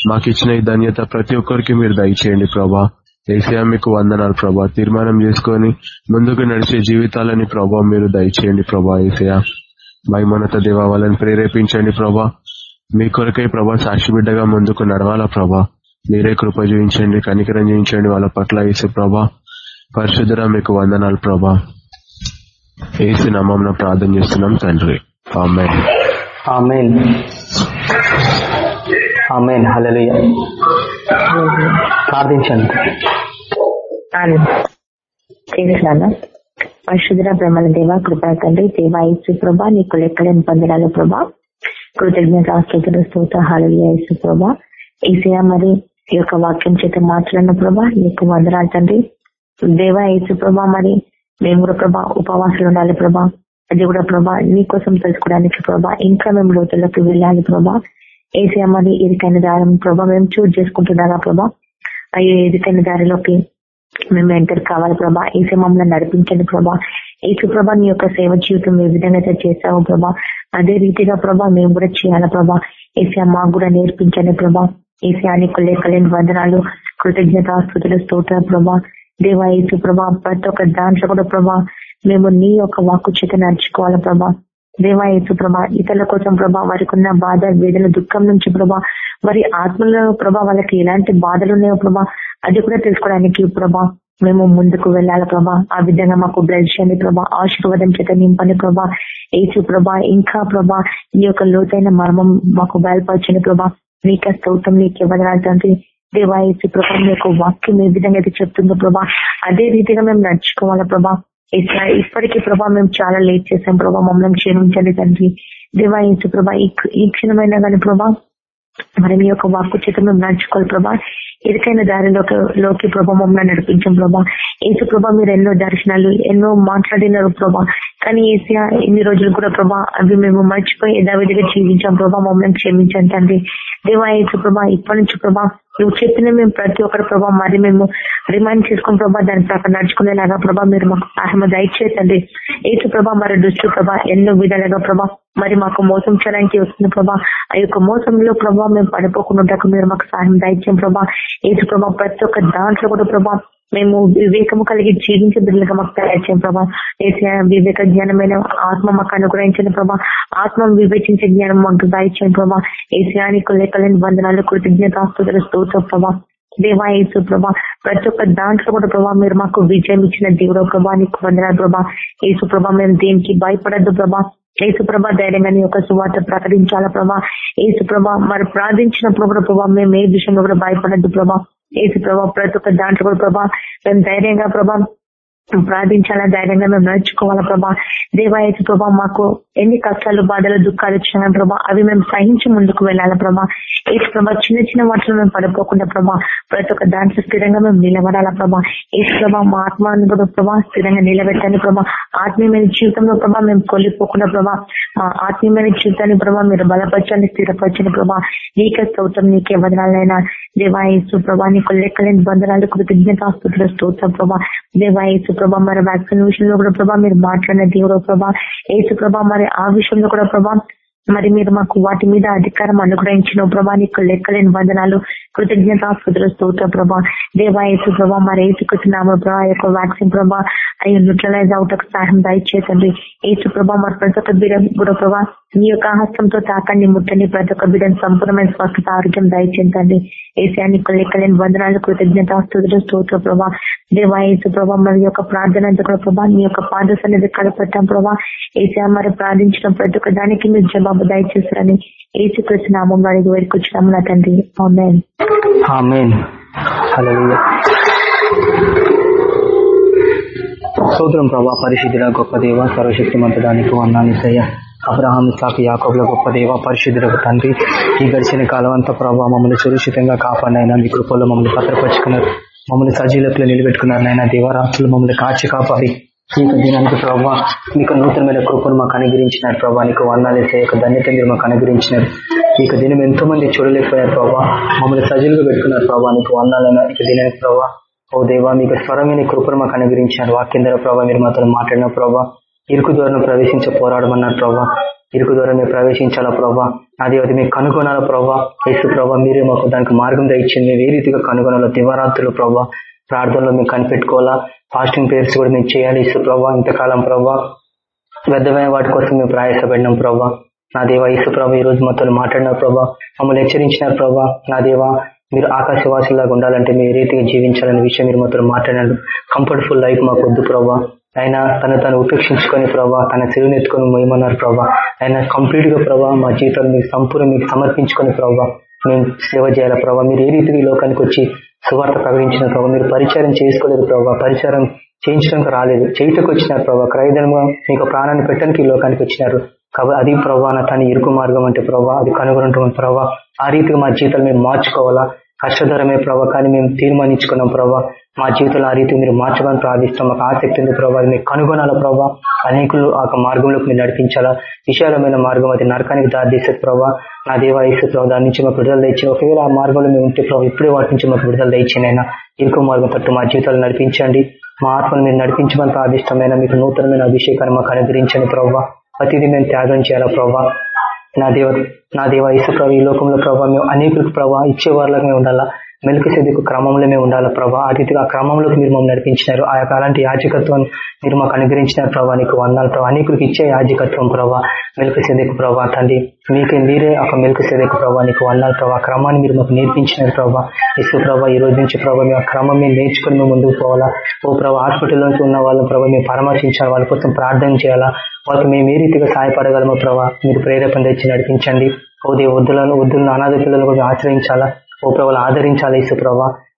మాకు ఇచ్చిన ఈ ధన్యత ప్రతి ఒక్కరికి మీరు దయచేయండి ప్రభా. ఏసయా మీకు వందనాలు ప్రభా. తీర్మానం చేసుకొని ముందుకు నడిచే జీవితాలని ప్రభా మీరు దయచేయండి ప్రభా. ఏసయా మైమోన్నత దేవా వాళ్ళని ప్రేరేపించండి ప్రభా. మీ కొరకై ప్రభా సాక్షి బిడ్డగా ముందుకు నడవాలా ప్రభా? మీరే కృప చూపించండి కనికరం చూపించండి వాళ్ళ పట్ల వేసే ప్రభా. పరిశుద్ధరా మీకు వందనాలు ప్రభా. ఏసు నామం ప్రార్థన చేస్తున్నాం తండ్రి. ఆమె ఆమెన్. ఆమెన్. హల్లెలూయా. ప్రార్థించండి. పరిశుద్ధ బ్రహ్మల దేవ కృపా తండ్రి దేవా యేసు ప్రభా నీకు లెక్కలేని పొందడాలు ప్రభా. కృతజ్ఞత ఆస్తుతులు స్తోత హాలయ ప్రభా. ఏసయా మరి ఈ యొక్క వాక్యం చేత మాట్లాడిన ప్రభా నీకు వందనాలు తండ్రి. దేవా యేసు ప్రభా మరి మేము కూడా ప్రభా ఉపవాసాలు ఉండాలి ప్రభా. అది కూడా ప్రభా నీ కోసం తెలుసుకోవడానికి ప్రభా ఇంకా మేము లోతులకు వెళ్ళాలి ప్రభా. ఏసయా మరి ఇదికైన దారం ప్రభా మేము చూజ్ చేసుకుంటున్నారా ప్రభా? అయ్యో ఎదుకైన దారిలోకి మేము ఎంటర్ కావాలి ప్రభా. ఏసే మమ్మల్ని నడిపించండి ప్రభా. ఏసు ప్రభా నీ యొక్క సేవ జీవితం ఏ విధంగా అయితే చేస్తావు ప్రభా. అదే రీతిగా ప్రభా మేము కూడా చేయాలి ప్రభా. ఏసీ మాకు కూడా నేర్పించండి ప్రభా. ఏసీ అనేక లేకలేని వందనాలు కృతజ్ఞత స్థుతులు స్తోత్ర ప్రభా. దేవా ఏసు ప్రభా ప్రతి ఒక్క దాంట్లో కూడా ప్రభా మేము నీ యొక్క వాక్కు చేత నడుచుకోవాలి ప్రభా. దేవా ప్రభా ఇతరుల కోసం ప్రభా వారికి ఉన్న బాధ వేదన దుఃఖం నుంచి ప్రభా వారి ఆత్మలో ప్రభా వాళ్ళకి ఎలాంటి బాధలు ఉన్నాయో ప్రభా అది కూడా తెలుసుకోవడానికి ప్రభా మేము ముందుకు వెళ్ళాలి ప్రభా. ఆ విధంగా మాకు బ్లడ్ చేయండి ప్రభా. ఆశీర్వాదం చేత నింపని ప్రభా. ఏసు ప్రభా ఇంకా ప్రభా ఈ యొక్క లోతైన మర్మం మాకు బయలుపరచండి ప్రభా. నీకే స్తోత్రం నీకే వదనాలు తండ్రి. దేవా ఏసు ప్రభా మీ యొక్క వాక్యం ఏ విధంగా అయితే చెప్తుందో ప్రభా అదే రీతిగా మేము నడుచుకోవాలా ప్రభా. ఏసా, ఇప్పటికీ ప్రభా మేము చాలా లేట్ చేసాం ప్రభా మమ్మల్ని క్షీణించండి తండ్రి. దేవా యేసు ప్రభా ఈ ఈ కానీ ప్రభా మరి మీ యొక్క వాక్కు చేత మేము నడుచుకోవాలి ప్రభా. ఇదికైన దారిలోకి లోకి ప్రభా మమ్మల్ని నడిపించాం ప్రభా. ఏసు ప్రభా మీరు ఎన్నో దర్శనాలు ఎన్నో మాట్లాడినారు ప్రభా. కానీ ఏసియా ఎన్ని రోజులు కూడా ప్రభా అవి మేము మర్చిపోయి యథావిధిగా జీవించాం ప్రభా మమ్మల్ని క్షమించండి తండ్రి. దేవా యేసు ప్రభా ఇప్పటి నుంచి ప్రభా నువ్వు చెప్పిన మేము ప్రతి ఒక్కరు ప్రభావ మరి మేము రిమైండ్ చేసుకుని ప్రభా దాని ప్రకారం నడుచుకునేలాగా ప్రభా మీరు మాకు సహాయం దయచేతండి ఏసు ప్రభా మరి దుష్టు ప్రభా ఎన్నో విధాలుగా ప్రభా మరి మాకు మోసం చేయడానికి వస్తుంది ప్రభా. ఆ యొక్క మోసంలో ప్రభావ మేము పడిపోకుండా మీరు మాకు సహాయం దయచేయం ప్రభా. ఏసు ప్రభా ప్రతి ఒక్క దాంట్లో కూడా ప్రభా మేము వివేకము కలిగి జీవించే బిడ్డలుగా మాకు తయారు చేయం ప్రభా. వివేక జ్ఞానమైన ఆత్మ మాకు అనుగ్రహించిన ప్రభా. ఆత్మ వివేచించే జ్ఞానం మాకు దయచేయం ప్రభా. ఏసియానికి లెక్కలేని వందనాలు కృతజ్ఞత ఆస్తుతుల స్తోత్ర ప్రభా. దేవాయసు ప్రభా ప్రతి ఒక్క దాంట్లో కూడా ప్రభా మీరు మాకు విజయం ఇచ్చిన దేవుడు ప్రభా నీకు వందనాలు ప్రభా. యేసు ప్రభా మేము దేనికి భయపడద్దు ప్రభా. యేసుప్రభ ధైర్యమని ధైర్యంగా సువార్త ప్రకటించాలా ప్రభా. యేసుప్రభ మరి ప్రార్థించినప్పుడు కూడా ప్రభా మేము ఏ విషయంలో కూడా భయపడద్దు ప్రభా. యేసుప్రభ ప్రతి ఒక్క దాంట్లో కూడా ప్రభా మేము ధైర్యంగా ప్రభా ప్రార్థించాలా? ధైర్యంగా మేము నడుచుకోవాలా ప్రభా? దేవాయతి ప్రభా మాకు ఎన్ని కష్టాలు బాధలు దుఃఖాలు వచ్చినా ప్రభా అవి మేము సహించి ముందుకు వెళ్ళాలా ప్రభా? ఏసు ప్రభా చిన్న చిన్న వాటిలో మేము పడిపోకుండా ప్రభా ప్రతి ఒక్క దాంట్లో స్థిరంగా మేము నిలబడాలా ప్రభా? ఏసు ప్రభా మా ఆత్మాన్ని కూడా ప్రభా స్థిరంగా నిలబెట్టాలి ప్రభా. ఆత్మీయమైన జీవితంలో ప్రభా మేము కొల్లిపోకుండా ప్రభా మా ఆత్మీయమైన జీవితాన్ని ప్రభా మీరు బలపరచండి స్థిరపరచండి ప్రభా. నీకే స్తోత్రం నీకే వదనాలైనా. దేవాయసు ప్రభా నీకు లెక్కలేని బంధనాలు కృతజ్ఞతాస్తుతుల స్తోత్రం ప్రభా. దేవాయసు ప్రభా మరి వ్యాక్సిన్ విషయంలో కూడా ప్రభా మీరు మాట్లాడిన దేవుడు ప్రభా ఏసు ప్రభా మరి ఆ విషయంలో కూడా ప్రభా మరి మీరు మాకు వాటి మీద అధికారం అనుగ్రహించిన ప్రభా నీకు లెక్కలేని వందనాలు కృతజ్ఞతాస్తుతుల స్తోత్ర ప్రభా. దేవాయసు ప్రభా మరి ఏసుకుతున్నాము ప్రభా యొక్క వ్యాక్సిన్ ప్రభా అయ్యి న్యూట్రలైజ్ అవుటకు సహాయం దయచేతండి ఏసు ప్రభా మరి ప్రతి ఒక్క కూడా ప్రభా మీ యొక్క హస్తంతో తాకండి ముట్టండి. ప్రతి ఒక్క బిడ్డను సంపూర్ణమైన స్వస్థత ఆరోగ్యం దయచేతండి ఏసానికి లెక్కలేని వందనాలు కృతజ్ఞతాస్తుతుల స్తోత్ర ప్రభా. దేవాయసు ప్రభా మరి యొక్క ప్రార్థన అంతా కూడా ప్రభా మీ యొక్క పాద సన్నిధి కలపెట్టాం ప్రభా. ఏసా మరి ప్రార్థించిన ప్రతి ఒక్క దానికి మీరు జవాబు దయచేస్తారని ఏసు కృష్ణ నామం వారికి వేడుకొచ్చినాము నా తండ్రి. సూత్రం ప్రభా పరిశుద్ధుల గొప్ప దేవ సర్వశక్తి మంతడానికి వందానిసయ్య అబ్రహాం ఇసాకు యాకోబుల గొప్ప దేవ పరిశుద్ధులకు తండ్రి. ఈ గడిచిన కాలం అంతా ప్రభావ మమ్మల్ని సురక్షితంగా కాపాడినైనా మీ కృపల్లో మమ్మల్ని భద్రపరుచుకున్నారు. మమ్మల్ని సజీలకులు నిలబెట్టుకున్నారు నాయన దేవరాత్రులు మమ్మల్ని కాచి కాపాడి. మీకు దినానికి ప్రభావ మీకు నూతనమైన కృపను మాకు అనుగ్రహించినారు ప్రభావ నీకు వర్ణాలేసే యొక్క ధన్యత మీరు మాకు అనుగ్రహించినారు. ఈ దినం ఎంతో మంది చూడలేకపోయారు ప్రభావ మమ్మల్ని సజీలుగా పెట్టుకున్నారు ప్రభావ నీకు వర్ణాలైనా ఇక దినానికి ప్రభావ ఓ దేవా మీకు స్వరమైన కృపను మాకు అనుగ్రహించినారు. వాక్యం ద్వారా ప్రభావ మీరు మాతో మాట్లాడిన ప్రభావ ఇరుకు ద్వారా ప్రవేశించే పోరాడమన్నారు ప్రభా ఇరుకు ద్వారా మీరు ప్రవేశించాలా ప్రభా అది అది మీకు కనుగొనాల ప్రభావ యేసు ప్రభా మీరే మాకు దానికి మార్గం దయచింది ఏ రీతిగా కనుగొనాలో దివరాత్రులు ప్రభా ప్రార్థనలో మేము కనిపెట్టుకోవాలా? ఫాస్టింగ్ పేర్స్ కూడా మేము చేయాలి ఇసు ప్రభా ఇంతకాలం ప్రభా వ్యర్థమైన వాటి కోసం మేము ప్రయాసపడినాం ప్రభా నా దేవ ఈసు ప్రభా ఈ రోజు మాతో మాట్లాడిన ప్రభా మమ్మల్ని హెచ్చరించిన ప్రభా నా దేవ మీరు ఆకాశవాసులాగా ఉండాలంటే మీరు రీతిగా జీవించాలనే విషయం మీరు మాతో మాట్లాడినారు కంఫర్టబుల్ లైఫ్ మాకు వద్దు ప్రభావ ఆయన తను తను ఉపేక్షించుకొని ప్రభా తన చెరువుని ఎత్తుకొని మొయ్యమన్నారు ప్రభా ఆయన కంప్లీట్గా ప్రభా మా జీవితాలు మీకు సంపూర్ణ మీకు సమర్పించుకొని ప్రభా మేము సేవ చేయాలి ప్రభావ మీరు ఏ రీతిగా ఈ లోకానికి వచ్చి సువార్త ప్రకటించిన ప్రభావ మీరు పరిచారం చేసుకోలేదు ప్రభావ పరిచారం చేయించడానికి రాలేదు. చేయుటకు వచ్చినారు ప్రభావ క్రయధనంగా మీకు ప్రాణాన్ని పెట్టడానికి ఈ లోకానికి వచ్చినారు. కాబట్టి అది ప్రభా నా తన ఇరుకు మార్గం అంటే ప్రభావ అది కనుగొనటువంటి ప్రభా ఆ రీతిగా మా జీవితాలు మేము మార్చుకోవాలా? కష్టతరమే ప్రభా కానీ మేము తీర్మానించుకున్నాం ప్రభావ మా జీవితంలో ఆ రీతి మీరు మార్చమని ప్రార్థిస్తాం. మాకు ఆసక్తి ఉంది ప్రభా అది మీరు కనుగొనాల ప్రభావ అనేకులు ఆ మార్గంలోకి మీరు నడిపించాలా? విశాలమైన మార్గం అది నరకానికి దారితీసేది ప్రభా. నా దేవ ఇసు ప్రభావ దాని నుంచి మాకు విడుదల తెచ్చి ఒకవేళ ఆ మార్గంలో మేము ఉంటే ప్రభావ ఇప్పుడే వాటి నుంచి మాకు విడుదల తెచ్చినైనా ఇరుకు మార్గం తట్టు మా జీవితాలు నడిపించండి. మా ఆత్మను మీరు నడిపించమని ప్రార్థిష్టమైన మీకు నూతనమైన అభిషేకాన్ని మాకు అనుగ్రహించండి ప్రభావ ప్రతిదీ మేము త్యాగం చేయాలా ప్రభా? నా దేవ నా దేవ ఇసు ప్రభావ ఈ లోకంలో ప్రభావ మేము అనేకులకు ప్రభావ ఇచ్చే వాళ్ళకి మేము ఉండాలా? మెలుకు క్రమంలో మేము ఉండాలి ప్రభా? ఆ రీతిగా ఆ క్రమంలోకి మీరు మమ్మల్ని నడిపించినారు. ఆ యొక్క అలాంటి యాజకత్వం మీరు మాకు అనుగ్రహించినారు ప్రభా. నీకు వందాలు ప్రభా. అనేకులకు ఇచ్చే యాజకత్వం ప్రభా. మెలుకు సెదకు ప్రభా. తండ్రి మీకు మీరే ఒక మెలుకు సెదకు ప్రభా. నీకు వందాలు ప్రభా. క్రమాన్ని మీరు మాకు నేర్పించినారు ప్రభా. ఇసు ప్రభా ఈ రోజు నుంచి ప్రభా మేము ఆ క్రమం మేము నేర్చుకుని మేము ముందుకు పోవాలా? ఓ ప్రభా హాస్పిటల్లోకి ఉన్న వాళ్ళ ప్రభావ మేము పరామర్శించాలి? వాళ్ళ కోసం ప్రార్థన చేయాలా? వాళ్ళకి మేము ఏ రీతిగా సహాయపడగలమో ప్రభా మీరు ప్రేరేపణ తెచ్చి నడిపించండి. ఓ దే వద్దులను వద్దులను అనాథ పిల్లలను కూడా ఆశ్రయించాలా? ఓ ప్రభావాలు ఆదరించాలి ఇసు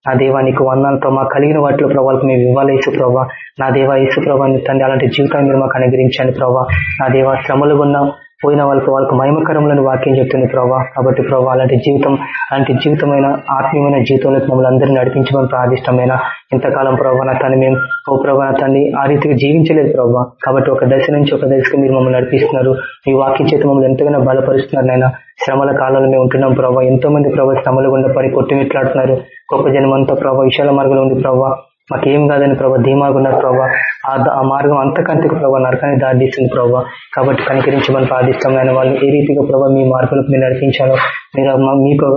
నా దేవా నీకు వందలతో మా కలిగిన వాటిలో ప్రభావాలకు మేము ఇవ్వాలి యేసుప్రభ నా దేవా ఇసు తండ్రి అలాంటి జీవితాన్ని మీరు మాకు అనుగ్రహించండి ప్రభా. నా దేవా శ్రమలు ఉన్న పోయిన వాళ్ళకి వాళ్ళకు మహిమకరములను వాక్యం చెప్తుంది ప్రభావ కాబట్టి ప్రభావ అలాంటి జీవితం అలాంటి జీవితమైన ఆత్మీయమైన జీవితంలో మమ్మల్ని అందరినీ నడిపించమని ప్రాదిష్టమైన ఇంతకాలం ప్రభావ నా తను మేము ఓ ప్రభావ తన్ని ఆ రీతిగా జీవించలేదు ప్రభావ కాబట్టి ఒక దశ నుంచి ఒక దశకు మీరు మమ్మల్ని నడిపిస్తున్నారు. మీ వాక్యం చేత మమ్మల్ని ఎంతగానో బలపరుస్తున్నారు నాయన. శ్రమల కాలంలో మేము ఉంటున్నాం ప్రభావ ఎంతో మంది ప్రభావ శ్రమలు గుండా పడి కొట్టుమిట్లాడుతున్నారు గొప్ప జనమంతా ప్రభావ విశాల మార్గంలో ఉంది ప్రభావ మాకేం కాదని ప్రభా ధీమాగున్నారు ప్రభావ ఆ మార్గం అంతకంతకు ప్రభావ నరకాన్ని దారితీస్తుంది ప్రభావ కాబట్టి కనికరించమని ప్రార్థిస్తాం అయిన వాళ్ళు ఏ రీతిగా ప్రభావ మీ మార్పులకు మీరు నడిపించాలో మీరు మీకు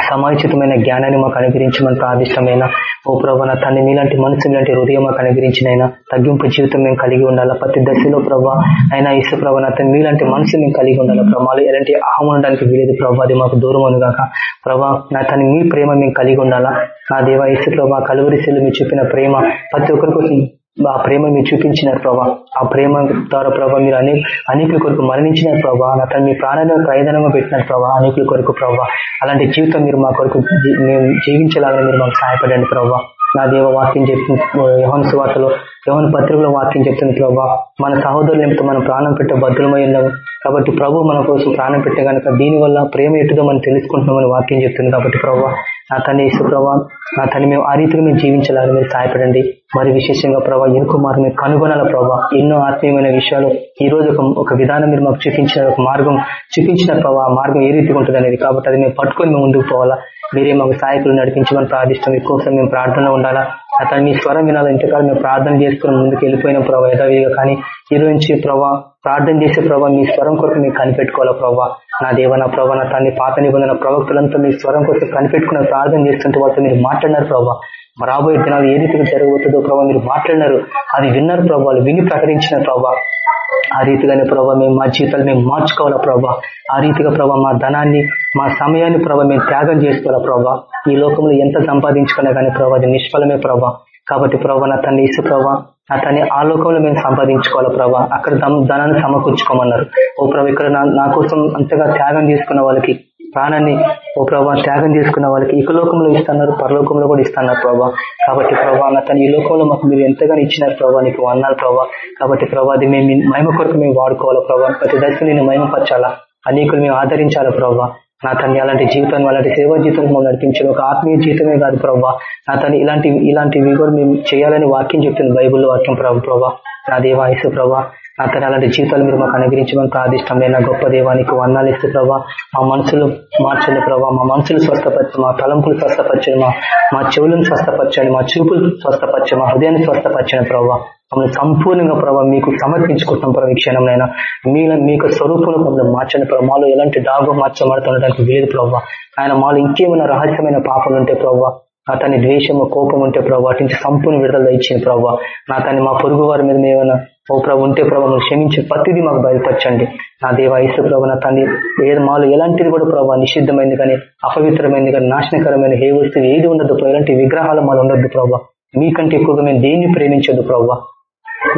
సమాచితమైన జ్ఞానాన్ని మాకు అనుగ్రహించమని ప్రాదిష్టమైన ఓ ప్రభావ నా తన్ని మీలాంటి మనసు మీలాంటి హృదయం మాకు అనుగ్రహించినైనా తగ్గింపు జీవితం మేము కలిగి ఉండాలా? ప్రతి దశలో ప్రభా అయినా ఇసు ప్రభా మీలాంటి మనసు మేము కలిగి ఉండాలా? ప్రభావాలు ఎలాంటి అహం ఉండడానికి వీలేదు ప్రభా అది మాకు దూరం ఉంది కాక ప్రభా నా తను మీ ప్రేమ మేము కలిగి ఉండాలా? నా దేవ ఇసు ప్రభా కలువరిశీలు మీరు చూపిన ప్రేమ ప్రతి ఒక్కరి కోసం ఆ ప్రేమ మీరు చూపించినారు ప్రభా. ఆ ప్రేమ ద్వారా ప్రభా మీరు అనే అనేకుల కొరకు మరణించినారు ప్రభా. అతను మీ ప్రాణాలను ప్రయోజనంగా పెట్టినారు ప్రభా అనేకుల కొరకు ప్రభా. అలాంటి జీవితం మీరు మా కొరకు మేము జీవించాలని మీరు మాకు సహాయపడండి ప్రభా. నా దేవ వాక్యం చెప్తుంది యోహన్ సువార్తలో యోహన్ పత్రికలో వాక్యం చెప్తుంది ప్రభా. మన సహోదరులు నిమిత్తం మనం ప్రాణం పెట్టే భద్రమై ఉన్నాము. కాబట్టి ప్రభు మన కోసం ప్రాణం పెట్టే కనుక దీనివల్ల ప్రేమ ఎటుదో మనం తెలుసుకుంటున్నామని వాక్యం చెప్తుంది కాబట్టి ప్రభా. నా తన్ని ఇసు ప్రభా నా తల్లి మేము ఆ రీతిగా మేము జీవించాలని మీరు సహాయపడండి. మరి విశేషంగా ప్రభా ఇరుకు మార్గం మీరు కనుగొనాల ప్రభావ ఎన్నో ఆత్మీయమైన విషయాలు ఈ రోజు ఒక విధానం మీరు మాకు చూపించిన ఒక మార్గం చూపించిన ప్రభావ మార్గం ఏ రీతిగా ఉంటుంది అనేది. కాబట్టి అది మేము పట్టుకొని మేము ముందుకు పోవాలా. మీరే మాకు సాయకులు నడిపించమని ప్రార్థిస్తాం ఎక్కువసారి మేము ప్రార్థన ఉండాలా. అతను మీ స్వరం వినాలి. ఇంతకాలం మేము ప్రార్థన చేసుకుని ముందుకు వెళ్ళిపోయిన ప్రభావ యథావిధిగా. కానీ ఈ నుంచి ప్రభావ ప్రార్థన చేసే ప్రభావ మీ స్వరం కొరకు మీరు కనిపెట్టుకోవాలా ప్రభావ నా దేవ నా ప్రభా నా తన్ని పాత నిబంధన ప్రవక్తలంతా మీ స్వరం కోసం కనిపెట్టుకున్న ప్రార్థన చేస్తుంటే వాళ్ళతో మీరు మాట్లాడినారు ప్రభావ రాబోయే దినాలు ఏ రీతిగా జరగబోతుందో ప్రభావ మీరు మాట్లాడినారు. అది విన్నారు ప్రభావాలు విని ప్రకటించిన ప్రభావ ఆ రీతిగానే ప్రభావ మేము మా జీవితాలు మేము మార్చుకోవాలా ప్రభావ ఆ రీతిగా ప్రభావ మా ధనాన్ని మా సమయాన్ని ప్రభావ మేము త్యాగం చేసుకోవాలా ప్రభావ ఈ లోకంలో ఎంత సంపాదించుకున్నా కానీ ప్రభావ అది నిష్ఫలమే ప్రభావ కాబట్టి ప్రభావ నా తన్ని ఇసు ప్రభావ నా తన్ని ఆ లోకంలో మేము సంపాదించుకోవాలా ప్రభావ అక్కడ ధనాన్ని సమకూర్చుకోమన్నారు. ఓ ప్రభావ ఇక్కడ నా కోసం అంతగా త్యాగం చేసుకున్న వాళ్ళకి ప్రాణాన్ని ఓ ప్రభా త్యాగం చేసుకున్న వాళ్ళకి ఇక లోకంలో ఇస్తున్నారు పరలోకంలో కూడా ఇస్తున్నారు ప్రభా. కాబట్టి ప్రభా నా తను ఈ లోకంలో మాకు మీరు ఎంతగానో ఇచ్చినారు ప్రభా నీకు అన్నారు ప్రభా. కాబట్టి ప్రభా అది మేము మహిమ కొరకు మేము వాడుకోవాలా ప్రభా. ప్రతి దశ నేను మహిమపరచాలా. అనేకులు మేము ఆదరించాలా ప్రభా. నా తన్ని అలాంటి జీవితాన్ని అలాంటి సేవా జీవితం మమ్మల్ని నడిపించాలి. ఒక ఆత్మీయ జీవితమే కాదు ప్రభా. నా తను ఇలాంటి ఇలాంటివి కూడా మేము చేయాలని వాక్యం చెప్తుంది బైబుల్లో వాక్యం ప్రభు ప్రభా. నా దేవాయసు ప్రభా అతను అలాంటి జీవితాలు మీరు మాకు అనుగ్రహించమని ప్రార్థిష్టం లేదా గొప్ప దేవానికి వర్ణాలు ఇస్తే ప్రభావ మా మనసులు మార్చండి ప్రభావ మా మనసులు స్వస్థపరచు మా తలంపులు స్వస్థపరచండి మా మా చెవులను స్వస్థపరచండి మా చూపులు స్వస్థపరచండి మా హృదయాన్ని స్వస్థపరచండి ప్రభావ మమ్మల్ని సంపూర్ణంగా ప్రభావ మీకు సమర్పించుకుంటున్నాం ప్రభావ ఈ క్షణంలో మీ మీకు స్వరూపంలో మమ్మల్ని మార్చండి ప్రభావ మాలో ఎలాంటి డాగు మార్చబడుతుండడానికి లేదు ప్రభావ ఆయన మాలో ఇంకేమైనా రహస్యమైన పాపలు ఉంటే ప్రభావ నా తన ద్వేషము కోపం ఉంటే ప్రభావ వాటి నుంచి సంపూర్ణ విడుదల ఇచ్చింది ప్రభావ నా తన మా పొరుగు వారి మీద ఏమైనా ఓ ప్రభు ఉంటే ప్రభు నువ్వు క్షమించి ప్రతిదీ మాకు బయలుపరచండి. నా దేవ ఇసు ప్రభు నా తండ్రి ఏది మాలు ఎలాంటిది కూడా ప్రభావ నిషిద్ధమైంది కానీ అపవిత్రమైంది కానీ నాశనకరమైన ఏ వస్తువు ఏది ఉండదు ఎలాంటి విగ్రహాలు మాలు ఉండద్దు ప్రభావ మీకంటే ఎక్కువగా మేము దేన్ని ప్రేమించదు ప్రభావ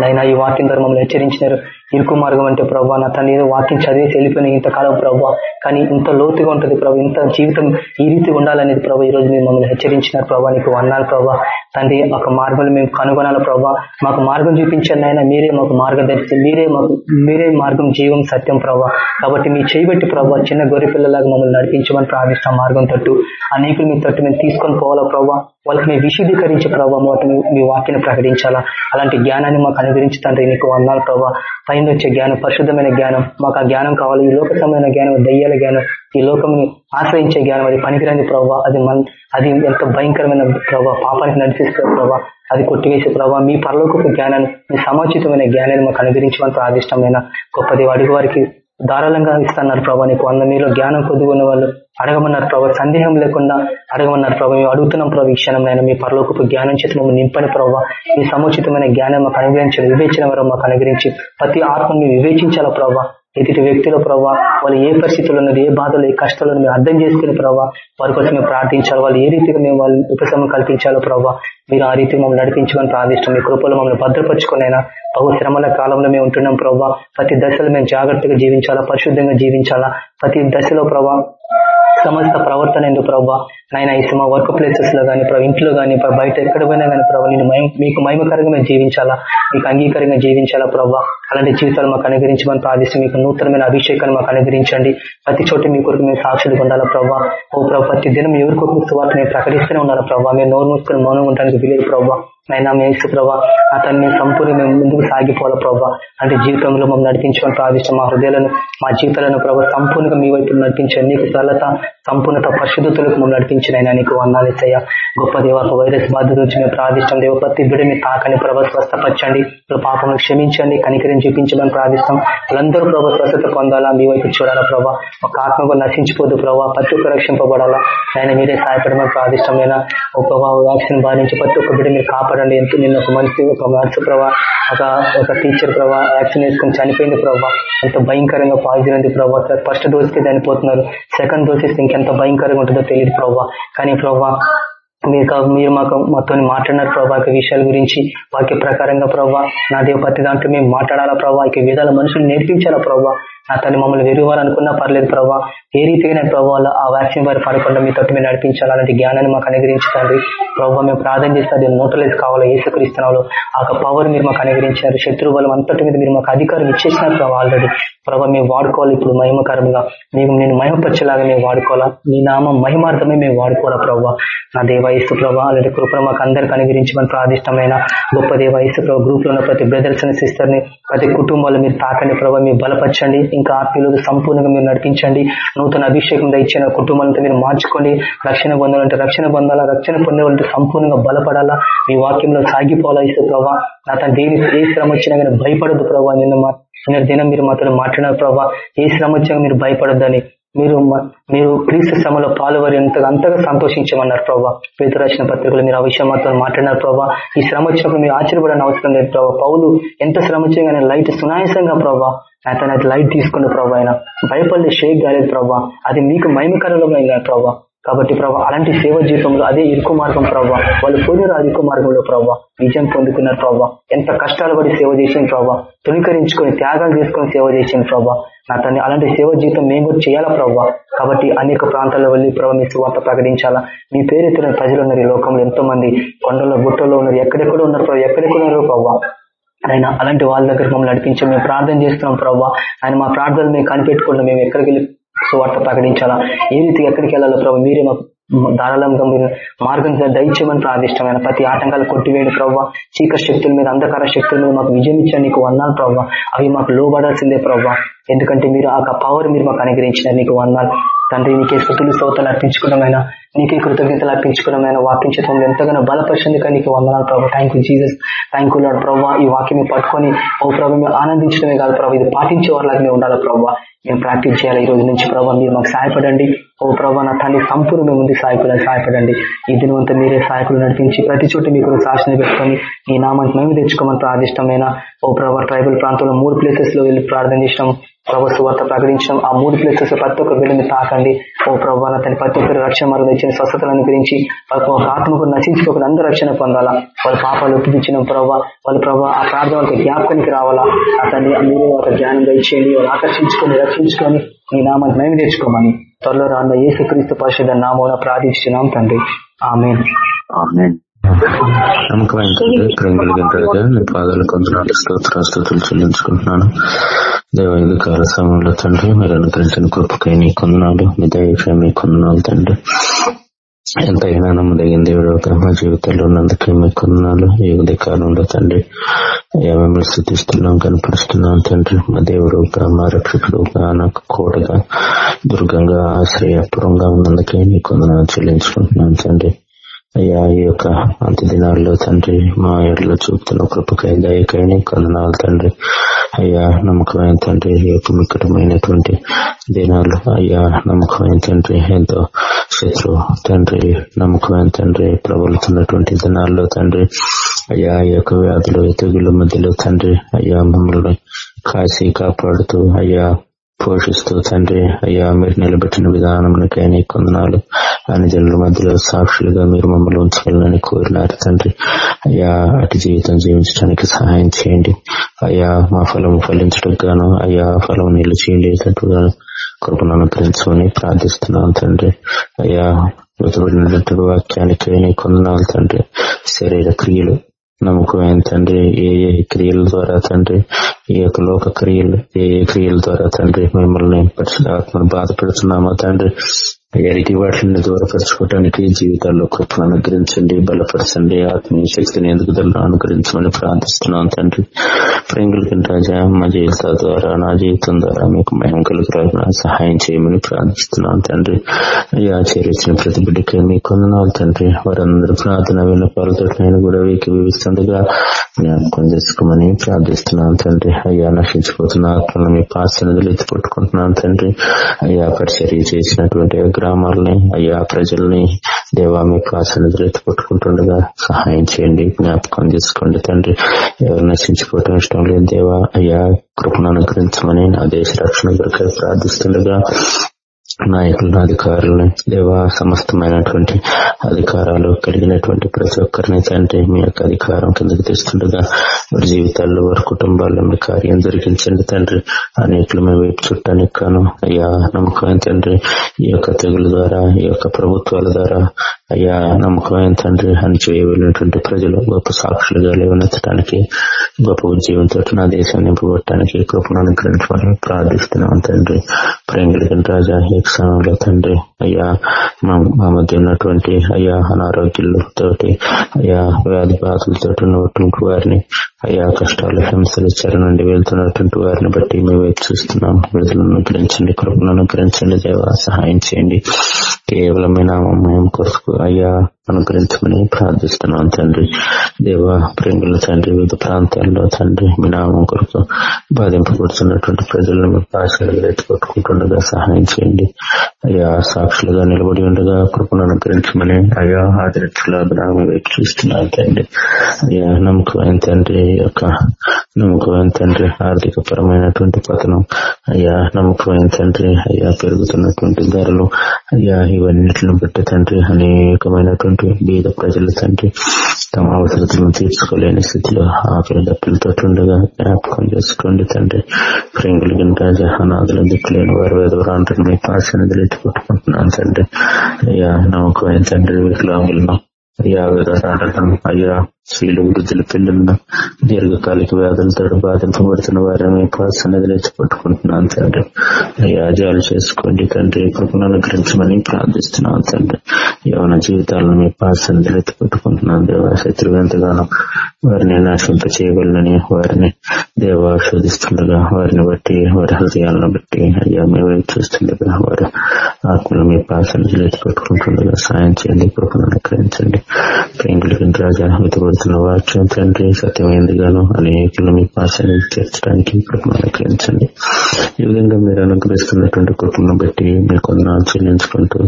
నైనా ఈ వాక్యం ధర్మంలో హెచ్చరించినారు. ఇరుకు మార్గం అంటే ప్రభా నా తన ఏదో వాక్యం చదివేసి వెళ్ళిపోయిన ఇంతకాలం ప్రభావ కానీ ఇంత లోతుగా ఉంటుంది ప్రభావ ఇంత జీవితం ఈ రీతి ఉండాలనేది ప్రభా ఈ రోజు మీరు మమ్మల్ని హెచ్చరించినారు ప్రభా నీకు వందాలు ప్రభా. తండ్రి ఒక మార్గం మేము కనుగొనాలి ప్రభా. మాకు మార్గం చూపించండి ఆయన మీరే మాకు మార్గం మార్గదర్శి మీరే మాకు మీరే మార్గం జీవం సత్యం ప్రభా. కాబట్టి మీ చేయబట్టి ప్రభా చిన్న గొర్రె పిల్లలాగా మమ్మల్ని నడిపించమని ప్రార్థిస్తాం మార్గం తట్టు. అనేకులు మీ తట్టు మేము తీసుకొని పోవాలా ప్రభా? వాళ్ళకి మేము విశుద్ధీకరించే ప్రభావం వాటిని మీ వాక్యను ప్రకటించాలా? అలాంటి జ్ఞానాన్ని మాకు అనుగ్రహించి తండ్రి నీకు వందాలు ప్రభా. పైన వచ్చే జ్ఞానం పరిశుద్ధమైన జ్ఞానం. మాకు ఆ జ్ఞానం కావాలి. ఈ లోక సమయమైన జ్ఞానం దయ్యాల జ్ఞానం ఈ లోకంని ఆశ్రయించే జ్ఞానం అది పనికిరాని ప్రభావ అది మన అది ఎంత భయంకరమైన ప్రభావ పాపానికి నడిపిస్తుంది ప్రభావ అది కొట్టివేసే ప్రభావ మీ పరలోకపు జ్ఞానాన్ని మీ సమాచితమైన జ్ఞానాన్ని మాకు అనుగ్రహించమని ప్రాదిష్టమైన గొప్పది అడుగు వారికి ధారాళంగా ఇస్తున్నారు ప్రభావ నీకు వంద మీలో జ్ఞానం కొద్దిగా ఉన్న వాళ్ళు. అడగమన్నారు ప్రభా సందేహం లేకుండా అడగమన్నారు ప్రభా మేము అడుగుతున్నాం ప్రభావ ఈ క్షణం మీ పరలోకపు జ్ఞానం చేతి మేము నింపని ప్రభావ మీ సముచితమైన జ్ఞానం మాకు అనుగ్రహించి వివేచన వరం మాకు అనుగ్రహించి ప్రతి ఆత్మని వివేచించాల ప్రభావ ఎదుటి వ్యక్తిలో ప్రభావ వాళ్ళు ఏ పరిస్థితులు ఉన్నది ఏ బాధలు ఏ కష్టాలను మేము అర్థం చేసుకునే ప్రభావ వారి కోసం మేము ప్రార్థించాలి. వాళ్ళు ఏ రీతిగా మేము వాళ్ళు ఉపశమనం కల్పించాలో ప్రభావ మీరు ఆ రీతి మమ్మల్ని నడిపించమని ప్రార్థిష్టం మీ కృపలో మమ్మల్ని భద్రపరుచుకునైనా బహు శ్రమల కాలంలో మేము ఉంటున్నాం ప్రభావ ప్రతి దశలో మేము జాగ్రత్తగా జీవించాలా పరిశుద్ధంగా జీవించాలా? ప్రతి దశలో ప్రభావ సమస్త ప్రవర్తన ఎందుకు ప్రభావ నాయన ఈ మా వర్క్ ప్లేసెస్లో కానీ ఇంట్లో కానీ బయట ఎక్కడ పోయినా కానీ ప్రభావ నేను మీకు మహిమకరంగా మేము జీవించాలా? మీకు అంగీకారంగా జీవించాలా ప్రభావ అలాంటి జీవితాలు మాకు అనుగ్రహించమని ప్రార్థిస్తే మీకు నూతనమైన అభిషేకాన్ని మాకు అనుగ్రహించండి. ప్రతి చోట మీ కొరకు మేము సాక్షులు ఉండాలా ప్రభావ ఓ ప్రభావ ప్రతి దినం ఎవరి కొరకు సువార్త మేము ప్రకటిస్తూనే ఉండాలా ప్రభావ మేము నోరు మూసుకొని మౌనం ఉండడానికి వీలేదు ప్రభావ నైనా మేసు ప్రభా అతన్ని సంపూర్ణ మేము ముందుకు సాగిపోవాలి ప్రభావ అంటే జీవితంలో మమ్మల్ని నడిపించమని ప్రార్థిస్తాం మా హృదయాలను మా జీవితాలను ప్రభావ సంపూర్ణంగా మీ వైపు నడిపించండి. నీకు సరళత సంపూర్ణత పరిశుద్ధతలకు మమ్మల్ని నడిపించిన అయినా నీకు వందాలేసయ్యా గొప్ప దేవ వైరస్ బాధ్యత వచ్చిన మేము దేవ ప్రతి బిడ్డ మీ తాకని ప్రభుత్వ స్వస్థపరచండి. పాపను క్షమించండి కనికరిని చూపించమని ప్రార్థిస్తాం. వాళ్ళందరూ ప్రభావ స్వస్థత పొందాలా? మీ వైపు చూడాలా ప్రభా? ఒక ఆత్మకు నశించిపోదు ప్రభావ ప్రతి ఒక్క రక్షింపబడాలా? ఆయన మీరే సహాయపడమని ప్రార్థిష్టం ఒక వ్యాక్సిన్ బాధించి ప్రతి ఒక్క బిడ్డ మీరు కాపాడండి. ఎంతో నిన్న ఒక మనిషి ఒక మనసు ప్రభా ఒక ఒక టీచర్ ప్రభా వ్యాక్సిన్ వేసుకుని చనిపోయింది ప్రభా. ఎంత భయంకరంగా పాజిటివ్ అయింది ప్రభావ ఫస్ట్ డోస్కి చనిపోతున్నారు. సెకండ్ డోస్ ఇంకెంత భయంకరంగా ఉంటుందో తెలియదు ప్రభావ కానీ ప్రభావ మీరు మీరు మాకు మాతో మాట్లాడినారు ప్రభా విషయాల గురించి వాక్య ప్రకారంగా ప్రభా నా దేవ ప్రతి దాంట్లో మేము మాట్లాడాలా ప్రభావ ఇక విధాల మనుషులు నేర్పించాలా ప్రభావ నా తను మమ్మల్ని వెరువాలనుకున్నా పర్లేదు ప్రభావ ఏ రీతిగా ప్రభావాల ఆ వ్యాక్సిన్ వారి పడకుండా మీ తట్టు మీరు నడిపించాలి అలాంటి జ్ఞానాన్ని మాకు అనుగ్రహించండి. ప్రభావ మేము ప్రార్థన చేస్తే అది నోటలేదు కావాలో ఆ పవర్ మీరు మాకు అనుగ్రహించారు శత్రు బలం అంతటి మీద మీరు మాకు అధికారం ఇచ్చేసినారు ప్రభావ ఆల్రెడీ ప్రభావ మేము వాడుకోవాలి ఇప్పుడు మహిమకరంగా. మేము నేను మహిమపరిచేలాగా మేము వాడుకోవాలా? మీ నామం మహిమార్థమే మేము వాడుకోవాలా ప్రభావ నా దేవాయిస్తు ప్రభావ అలాంటి కృపణ మాకు అందరికి అనుగ్రహించమని ప్రాదిష్టమైన గొప్ప దేవాయిస్తు ప్రభావ గ్రూప్లో ఉన్న ప్రతి బ్రదర్స్ అని సిస్టర్ని ప్రతి కుటుంబాలు మీరు తాకండి ప్రభావ మీరు బలపరచండి ఇంకా ఆత్మీయులకు సంపూర్ణంగా మీరు నడిపించండి. నూతన అభిషేకం ఇచ్చిన కుటుంబాలతో మీరు మార్చుకోండి. రక్షణ పొందాలంటే రక్షణ పొందాలా రక్షణ పొందాలంటే సంపూర్ణంగా బలపడాలా? మీ వాక్యంలో సాగిపోవాలా ఇస్తే ప్రభావ నా తన దేని ఏ శ్రమ వచ్చినా కానీ భయపడదు ప్రభావ నిన్న నిన్న దినం మీరు మాతో మాట్లాడినారు ప్రభావ ఏ శ్రమ వచ్చినా మీరు భయపడొద్దని. మీరు మీరు క్రీస్తు శ్రమలో పాల్గొని ఎంతగా అంతగా సంతోషించమన్నారు ప్రభావ పేరు రాసిన పత్రికలు మీరు ఆ విషయం మాత్రం మాట్లాడినారు ప్రభావ ఈ శ్రమ వచ్చినప్పుడు మీరు ఆశ్చర్యపడని అవసరం లేదు ప్రభావ పౌలు ఎంత శ్రమ వచ్చినా లైట్ సునాయాసంగా ప్రభావ అతను లైట్ తీసుకున్న ప్రభావ ఆయన. భయపడి షేక్ కాలేదు ప్రభావ అది మీకు మహిమకరంగా ప్రభావ కాబట్టి ప్రభా అలాంటి సేవ జీవితంలో అదే ఇరుకు మార్గం ప్రభావ వాళ్ళు పోయినారు ఆ ఇరుకు మార్గంలో ప్రభావ విజయం పొందుకున్నారు ప్రభావ ఎంత కష్టాలు పడి సేవ చేసిన ప్రభావ తృణీకరించుకొని త్యాగాలు చేసుకొని సేవ చేసిన ప్రభావ నా తన్ని అలాంటి సేవ జీవితం మేము కూడా చేయాలా ప్రభావ కాబట్టి అనేక ప్రాంతాల్లో వెళ్ళి ప్రభావ మీ సువార్త ప్రకటించాలా? మీ పేరెత్తిన ప్రజలు ఉన్నారు ఈ లోకంలో ఎంతో మంది కొండల్లో గుట్టల్లో ఉన్నారు. ఎక్కడెక్కడ ఉన్నారు ప్రభావ ఎక్కడెక్కడ ఉన్నారు ప్రభావ ఆయన అలాంటి వాళ్ళ దగ్గర మమ్మల్ని నడిపించి మేము ప్రార్థన చేస్తున్నాం ప్రభావ ఆయన మా ప్రార్థనలు మేము కనిపెట్టుకున్నాం మేము ఎక్కడికి వెళ్ళి సువార్త ప్రకటించాలా? ఏ రీతి ఎక్కడికి వెళ్ళాలో ప్రభు? మీరే మాకు ధారాళంగా మీరు మార్గం దయచేయమని ప్రార్థిష్టమైన ప్రతి ఆటంకాలు కొట్టివేయండి ప్రవ్వ. చీక శక్తుల మీద అంధకార శక్తుల మీద మాకు విజయం ఇచ్చాను నీకు వందాలు ప్రవ్వ. అవి మాకు లోబడాల్సిందే ప్రవ్వ. ఎందుకంటే మీరు ఆ పవర్ మీరు మాకు అనుగ్రహించినారు నీకు వందాలు తండ్రి నీకే స్థుతులు స్తోతాలు అర్పించుకోవడమైనా నీకే కృతజ్ఞతలు అర్పించుకోవడమైనా వాక్యం చిత్రంలో ఎంతగానో బలపరిచింది కానీ నీకు వందనాలు ప్రభావ thank you Jesus thank you Lord ప్రభావ ఈ వాక్యం పట్టుకొని ఓ ప్రభావ మేము ఆనందించడమే కాదు ప్రభావ ఇది పాటించే వారిలాగానే ఉండాలి ప్రభావ మేము ప్రాక్టీస్ చేయాలి ఈ రోజు నుంచి ప్రభావ మీరు మాకు సహాయపడండి. ఓ ప్రభావ నా తల్లి సంపూర్ణ మేము ముందు సహాయకులను సహాయపడండి. ఈ దినవంతా మీరే సహాయకులు నడిపించి ప్రతి చోట మీకు సాక్షిని పెట్టుకొని ఈ నామానికి మేము తెచ్చుకోమని ప్రార్థిష్టమైన ఓ ప్రభావ ట్రైబల్ ప్రాంతంలో మూడు ప్లేసెస్లో వెళ్ళి ప్రార్థన చేసినాం ప్రభుత్వ సువార్త ప్రకటించడం ఆ మూడు ప్లేసెస్ ప్రతి ఒక్క బిడ్డని తాకండి. ఓ ప్రభావ తన ప్రతి ఒక్కరు రక్షణ మార్గం ఇచ్చిన స్వస్థతలను గురించి ఒక ఆత్మకు నశించుకోకుండా అందరూ రక్షణ పొందాలా. వాళ్ళ పాపాలు ఒప్పించిన ప్రభావ వాళ్ళ ప్రభావ ఆ ప్రార్థన వాళ్ళకి జ్ఞాపకానికి రావాలా. అతన్ని మీరు ఒక జ్ఞానం దయచేయండి. వాళ్ళు ఆకర్షించుకొని రక్షించుకొని మీ నామాన్ని మేము తెచ్చుకోమని త్వరలో రాన్న ఏసుక్రీస్తు క్రీస్తు పరిషత్ నామూన ప్రార్థించినాం తండ్రి ఆమె నమ్మకమైన ప్రేమ పాదాల కొందరు స్తోత్రాస్తుతులు చెల్లించుకుంటున్నాను దేవాయుధ కాల సమయంలో తండ్రి మీరు అనుగ్రహించిన కృపకై నీ కొందనాలు మీ దయ మీ కొందనాలు తండ్రి ఎంతైనా నమ్మదగిన దేవుడు మా జీవితంలో ఉన్నందుకే మీ కొందనాలు ఉదయ కాలంలో తండ్రి మిమ్మల్ని స్థుతిస్తున్నాం కనపరుస్తున్నాం తండ్రి మా దేవుడు మా రక్షకుడు నాకు కోటగా దుర్గంగా ఆశ్రయపురంగా ఉన్నందుకే నీ కొందనాలు చెల్లించుకుంటున్నాను తండ్రి అయ్యా ఈ యొక్క అంత్య దినాల్లో తండ్రి మా ఎడలో చూపుతున్న కృపకై దయకైనా కొందనాలు తండ్రి. అయ్యా నమ్మకమైన తండ్రి ఈ యొక్క దినాలు అయ్యా నమ్మకమైన తండ్రి ఎంతో శత్రు తండ్రి నమ్మకమైన తండ్రి ప్రబలుతున్నటువంటి దినాల్లో తండ్రి. అయ్యా ఈ యొక్క వ్యాధులు తెగుల మధ్యలో తండ్రి. అయ్యా మమ్మల్ని కాసి కాపాడుతూ అయ్యా పోషిస్తూ తండ్రి అయ్యా మీరు నిలబెట్టిన విధానంకై నీ కొందనాలు అన్ని జనుల మధ్యలో సాక్షులుగా మీరు మమ్మల్ని ఉంచగలనని కోరినారు తండ్రి. అయ్యా అటు జీవితం జీవించడానికి సహాయం చేయండి. అయ్యా మా ఫలం ఫలించడం గాను అయ్యా ఫలం నిలిచేయలేటట్టుగా కృపను అనుగ్రహించమని ప్రార్థిస్తున్నాను తండ్రి. అయ్యా మృతపడినటువంటి వాక్యానికి నీ కొందనాలు తండ్రి శరీర క్రియలు నమ్మకమైన తండ్రి ఏ ఏ క్రియల ద్వారా తండ్రి ఈ యొక్క లోక క్రియలు ఏ ఏ క్రియల ద్వారా తండ్రి మిమ్మల్ని ఆత్మను బాధపెడుతున్నామా తండ్రి? ఎరిటి వాటిని దూరపరచుకోవటానికి జీవితాల్లో కృపను అనుగ్రహించండి బలపరచండి ఆత్మీయ శక్తిని ఎదుగుదలను అనుగ్రహించమని ప్రార్థిస్తున్నాం తండ్రి. ప్రేంగులకి రాజా మా జీవితాల ద్వారా నా జీవితం ద్వారా మీకు మేము కలిగి సహాయం చేయమని ప్రార్థిస్తున్నాం తండ్రి. అయ్యా చేరించిన ప్రతి బిడ్డకే మీ కొందనాలు తండ్రి. వారందరూ ప్రార్థన విన్నపాలతో నేను కూడా వివిస్తుండగా జ్ఞాపకం చేసుకోమని ప్రార్థిస్తున్నాను తండ్రి. అయ్యా నశించిపోతున్న ఆత్మను మీ పాసనదులు ఎత్తి పట్టుకుంటున్నాను తండ్రి. అయ్యా పరిచర్య చేసినటువంటి గ్రామాలని అయ్యా ప్రజల్ని దేవా మీ పాసనదులు ఎత్తుపట్టుకుంటుండగా సహాయం చేయండి జ్ఞాపకం చేసుకోండి తండ్రి. ఎవరు నశించుకోవటం ఇష్టం లేదు దేవా అయ్యా కృపను అనుగ్రహించమని నా దేశ రక్షణ కొరకై ప్రార్థిస్తుండగా నాయకులను అధికారులను దేవా సమస్తమైనటువంటి అధికారాలు కలిగినటువంటి ప్రతి ఒక్కరిని తండ్రి మీ యొక్క అధికారం కిందకి తెస్తుండగా వారి జీవితాల్లో వారి కుటుంబాల్లో మీ కార్యం దొరికించండి తండ్రి. అనేకులు మేము వైపు చుట్టానికి కాను అయ్యా నమ్మకం తండ్రి? ఈ యొక్క తెగుల ద్వారా ఈ యొక్క ప్రభుత్వాల ద్వారా అయ్యా నమ్మకమైన తండ్రి? అణచివేయబడినటువంటి ప్రజలు గొప్ప సాక్షులుగా లేవనెత్తడానికి గొప్ప ఉద్యోగంతో నా దేశాన్ని నింపబట్టడానికి కృపను అనుగ్రహించమని ప్రార్థిస్తున్నాం తండ్రి. ప్రేంగులకి రాజా ఈ సమయంలో తండ్రి అయ్యా మా మధ్య ఉన్నటువంటి అయ్యా అనారోగ్యాలతోటి అయ్యా వ్యాధి బాధలతో ఉన్నటువంటి వారిని అయ్యా కష్టాలు హింసలు చెర నుండి వెళ్తున్నటువంటి వారిని బట్టి మేము చూస్తున్నాం. విడుదలను అనుగ్రహించండి కృపను అనుగ్రహించండి దేవ సహాయం చేయండి. కేవలమైన మేము కొరకు అయ్యా అనుగ్రహించమని ప్రార్థిస్తున్నాను తండ్రి. దేవ ప్రేంగుల తండ్రి వివిధ ప్రాంతాల్లో తండ్రి మీ నామం కొరకు బాధింపబడుతున్నటువంటి ప్రజలను మీ భాషలు ఎత్తుకొట్టుకుంటుండగా సహాయం చేయండి. అయ్యా సాక్షులుగా నిలబడి ఉండగా కృపను అనుగ్రహించమని అయ్యా ఆదరించులా నామం వైపు తండ్రి. అయ్యా నమ్మకమైన తండ్రి యొక్క నమ్మకమైన తండ్రి ఆర్థిక పరమైనటువంటి పతనం. అయ్యా నమ్మకమైన తండ్రి అయ్యా పెరుగుతున్నటువంటి ధరలు. అయ్యా ఇవన్నిటిని బట్టి తండ్రి. అనేకమైనటువంటి బీద ప్రజల తండ్రి. తమ అవసరతలను తీర్చుకోలేని స్థితిలో ఆకలి దప్పులతో ఉండగా జ్ఞాపకం చేసుకోండి తండ్రి. ప్రింగులు రాజా అనాథుల దిక్కులేని వారు వేదవరాంతను మీ పాసనదులు ఎత్తుకుంటున్నాను తండ్రి. అయ్యా నమ్మకమైన తండ్రి వికలాంగులను అయ్యా వేదరాటం అయ్యా స్త్రీలు వృద్ధులు పిల్లలను దీర్ఘకాలిక వ్యాధులతో బాధలతో పడుతున్న వారిని మీ సన్నిధిలో ఎత్తి పట్టుకుంటున్నాను తండ్రి యాజాలు చేసుకోండి తండ్రి కృపను అనుగ్రహించమని ప్రార్థిస్తున్నాను తండ్రి యవన జీవితాలను మీ సన్నిధిలో ఎత్తి పట్టుకుంటున్నాను దేవ శత్రువు ఎంతగానో వారిని నాశింప చేయగలనని వారిని దేవ శోధిస్తుండగా వారిని బట్టి వారి హృదయాలను బట్టి అయ్యా మేము చూస్తుండగా వారి ఆత్మలు మీ సన్నిధిలో ఎత్తి సాయం చేయండి కృపను అనుగ్రహించండి ప్రేంగులకి రాజా వెతబడుతున్న వాక్యం తండ్రి సత్యమైంది గాను అనేకులు మీ పాశాన్ని చేర్చడానికి కృపను అనుగ్రహించండి. ఈ విధంగా మీరు అనుగ్రహిస్తున్నటువంటి కృపను బట్టి మీకు చెల్లించుకుంటూ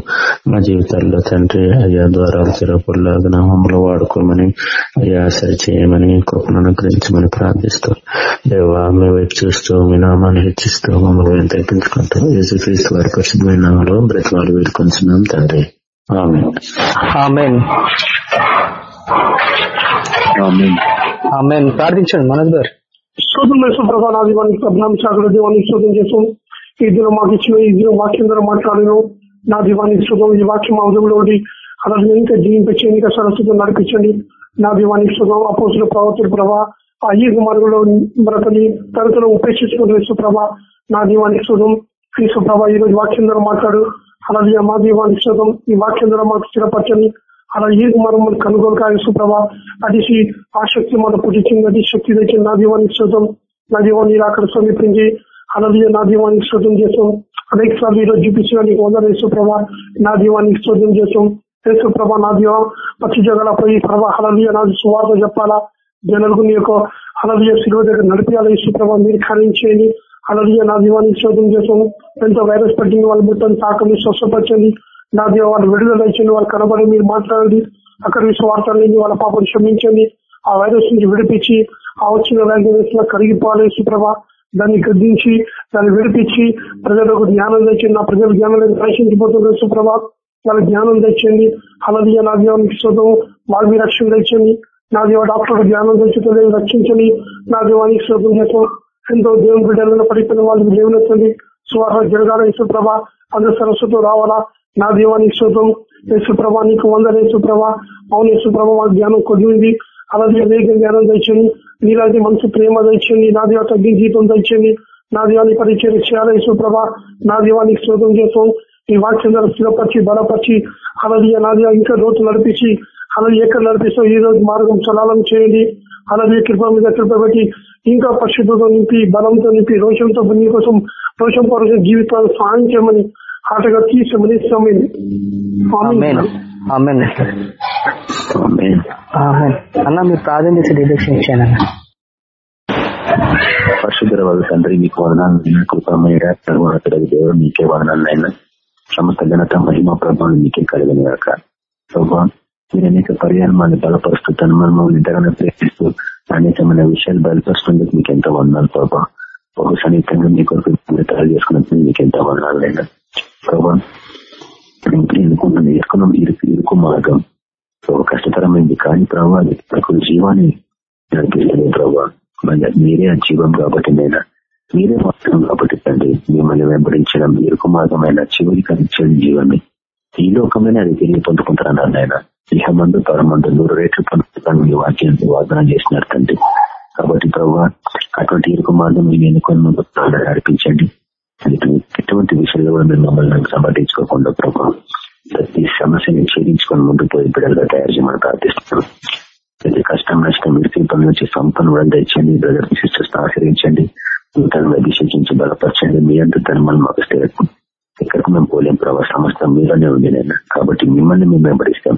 మా జీవితాల్లో తండ్రి అయ్యా ద్వారాలు తెరపడలాగా మమ్మల్ని వాడుకోమని అయ్యా సరిచేయమని కృపను అనుగ్రహించమని ప్రార్థిస్తూ దేవా మీ వైపు చూస్తూ మీ నామాన్ని హెచ్చిస్తూ మమ్మల్ని తగ్గించుకుంటూ యేసుక్రీస్తు వారి పరిశుద్ధమైన నామంలో బ్రతిమాలు వేడుకొంచున్నాం తండ్రి. ప్రార్థించండి మనోజ్ గారు. దీవానికి శోధం చేసాం ఈ దినం మాకు ఇచ్చిన ఈ దినం వాక్యం ద్వారా మాట్లాడిన నా దీవానికి శుభం ఈ వాక్యం అలాగే ఇంకా జీవింపచేయండి ఇంకా సరస్వతం నడిపించండి. నా దీవానికి శుభం అపోసుల ప్రవర్తుల ప్రభా ఆ ఈ మార్గంలో బ్రతని తరతలో ఉపేక్షించుకుని ప్రభా నా దీవానికి శుభం ప్రభా ఈ రోజు వాక్యం ద్వారా మాట్లాడు అలాగే మా దీవానికి శోధం ఈ వాక్యం ద్వారా మాకు స్థిరపరచని అలా ఈ మరమ్మలు కనుగోలు కాయసు ప్రభా అడిసి ఆ శక్తి మనం పుట్టించింది అది శక్తి తెచ్చి నా దీవానికి శోధం నా దీవాన్ని అక్కడ సమీపించి అలాగే నా దీవానికి శోధం చేస్తాం. అనేక సార్లు ఈరోజు చూపించిన నీకు వందలు నా దీవానికి శోధం చేసాం యేసుప్రభ నా దీవం పచ్చి జగల పోయి ప్రభా అలలియ నాది సువార్త చెప్పాలా? జనలకు నీ యొక్క అలలియ శిలువ దగ్గర నడిపించాలి యేసుప్రభ మీరు ఖాళీ చేయండి అలలియ నా దీవానికి శోధం చేసాము ఎంతో వైరస్ పట్టింది వాళ్ళ ముట్టని తాకని స్వస్థపరచండి నా దేవ వాళ్ళు విడుదల ఇచ్చండి వాళ్ళు కనబడి మీరు మాట్లాడండి. అక్కడ విశ్వార్థాలని వాళ్ళ పాపం క్షమించండి. ఆ వైరస్ నుంచి విడిపించి ఆ వచ్చిన వ్యాధి కరిగిపోవాలి సుప్రభ. దాన్ని గద్దించి దాన్ని విడిపించి ప్రజలకు జ్ఞానం తెచ్చింది నా ప్రజల జ్ఞానం ప్రవేశించిపోతుంది సుప్రభ. వాళ్ళ జ్ఞానం తెచ్చండి అలాగే నా దేవానికి శోధం వాళ్ళ రక్షణ తెచ్చండి నా దేవ డాక్టర్ జ్ఞానం తెచ్చుతుంది రక్షించండి. నా దేవానికి శోధం చేస్తాం ఎంతో దేవుని బిడ్డలను పడిపోయిన వాళ్ళకి దేవుని స్వాహ జరగాల యేసుప్రభ. అందరు సరస్వతం రావాలా? నా దేవానికి శోతం యేసుప్రభ నీకు వందల యేసుప్రభ. అవును యేసుప్రభ మా జ్ఞానం కొద్దింది అలాగే వేగ జ్ఞానం తెచ్చింది నీలాంటి మనసు ప్రేమ తెచ్చింది నా దేవ తగ్గి జీతం తెచ్చింది నా దేవాన్ని పరిచయం చేయాలి యేసుప్రభ? నా దేవానికి శోతం చేస్తాం. ఈ వాక్యం స్థిరపరిచి బలపరిచి అలాగే నా దేవ ఇంకా రోజు నడిపించి అలాగే ఎక్కడ నడిపిస్తాం? ఈ రోజు మార్గం చలాలను చేయండి. అలాగే కృప మీద కృప పెట్టి ఇంకా పరిశుద్ధతో నింపి బలంతో నింపి రోషంతో నీ కోసం రోషం పరుషం జీవితాలు సాయం చేయమని ఆటగా తీసమని అన్న మీరు ప్రార్థన చేసి డిడక్షన్ పరిశుద్ధ వాళ్ళ తండ్రి మీకు వదనాలు కృపమైన దేవుడు మీకే వదనాలైనా సమస్త ఘనత మహిమ ప్రభావం మీకే కలిగిన కాక ప్రభావ మీరు అనేక పర్యాలు బలపరుస్తూ తన మనం ఇంతగానో ప్రేరిస్తూ అనేకమైన విషయాలు బయలుపరుస్తున్నందుకు మీకు ఎంత వందాలు ప్రభా? ఒక సన్నిహితంగా మీ కొరకు తయారు చేసుకున్నప్పుడు మీకు ఎంత వందాలైనా ప్రభావ ఎన్నుకున్నాను ఇరుకున్నాం ఇరుకు ఇరుకు మార్గం. ఒక కష్టతరమైంది కానీ ప్రభావ ప్రకృతి జీవాన్ని నడిపిస్తుంది ప్రభావ మీరే ఆ జీవం కాబట్టి నేను? మీరే మాత్రం కాబట్టి తండ్రి మిమ్మల్ని వెంబడించడం ఇరుకు మార్గమైన చివరి కనిపించడం జీవాన్ని ఈ లోకమైన అది తిరిగి పొందుకుంటారన్నారు ఆయన ఇహమందు పరమందు నూరు రేట్లు పొందుతాను మీ వాక్యాన్ని వాదన చేసినారు తండ్రి. కాబట్టి ప్రభావ అటువంటి ఇరుకు మార్గం మీరు ఎన్నుకొని ముందు నడిపించండి ఎటువంటి విషయంలో కూడా మీరు మమ్మల్ని సమర్థించుకోకుండా ప్రభావం ప్రతి సమస్యని ఛేదించుకొని ముందు పోయి బిడ్డలుగా తయారు చేయమని ప్రార్థిస్తున్నాం. ప్రతి కష్టం నష్టం విడిపిపల నుంచి సంపన్న కూడా తెచ్చండి. బ్రదర్ సిస్టర్స్ ఆశ్రయించండి తనను అభిషేకించి బలపరచండి. మీ అంత ధర్మాలు మాకు స్థిరత్వం ఎక్కడికి మేము పోలేం ప్రభావ సమస్తం మీలోనే ఉంది నేను కాబట్టి మిమ్మల్ని మేము వెంబడిస్తాం.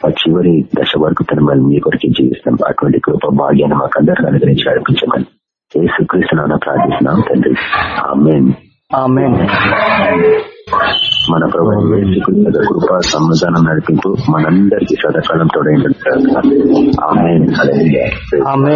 ఆ చివరి దశ వరకు తన మళ్ళీ మీ కొరికి జీవిస్తాం అటువంటి కృప భాగ్యాన్ని మాకు అందరికీ అనుగ్రహించి నడిపించమని ఏసుక్రీస్తు నాన్న ప్రార్థిస్తున్నాం తండ్రి మన ప్రభు కృప సమాధానం నడిపింపు మనందరికీ సదాకాలం ఆమె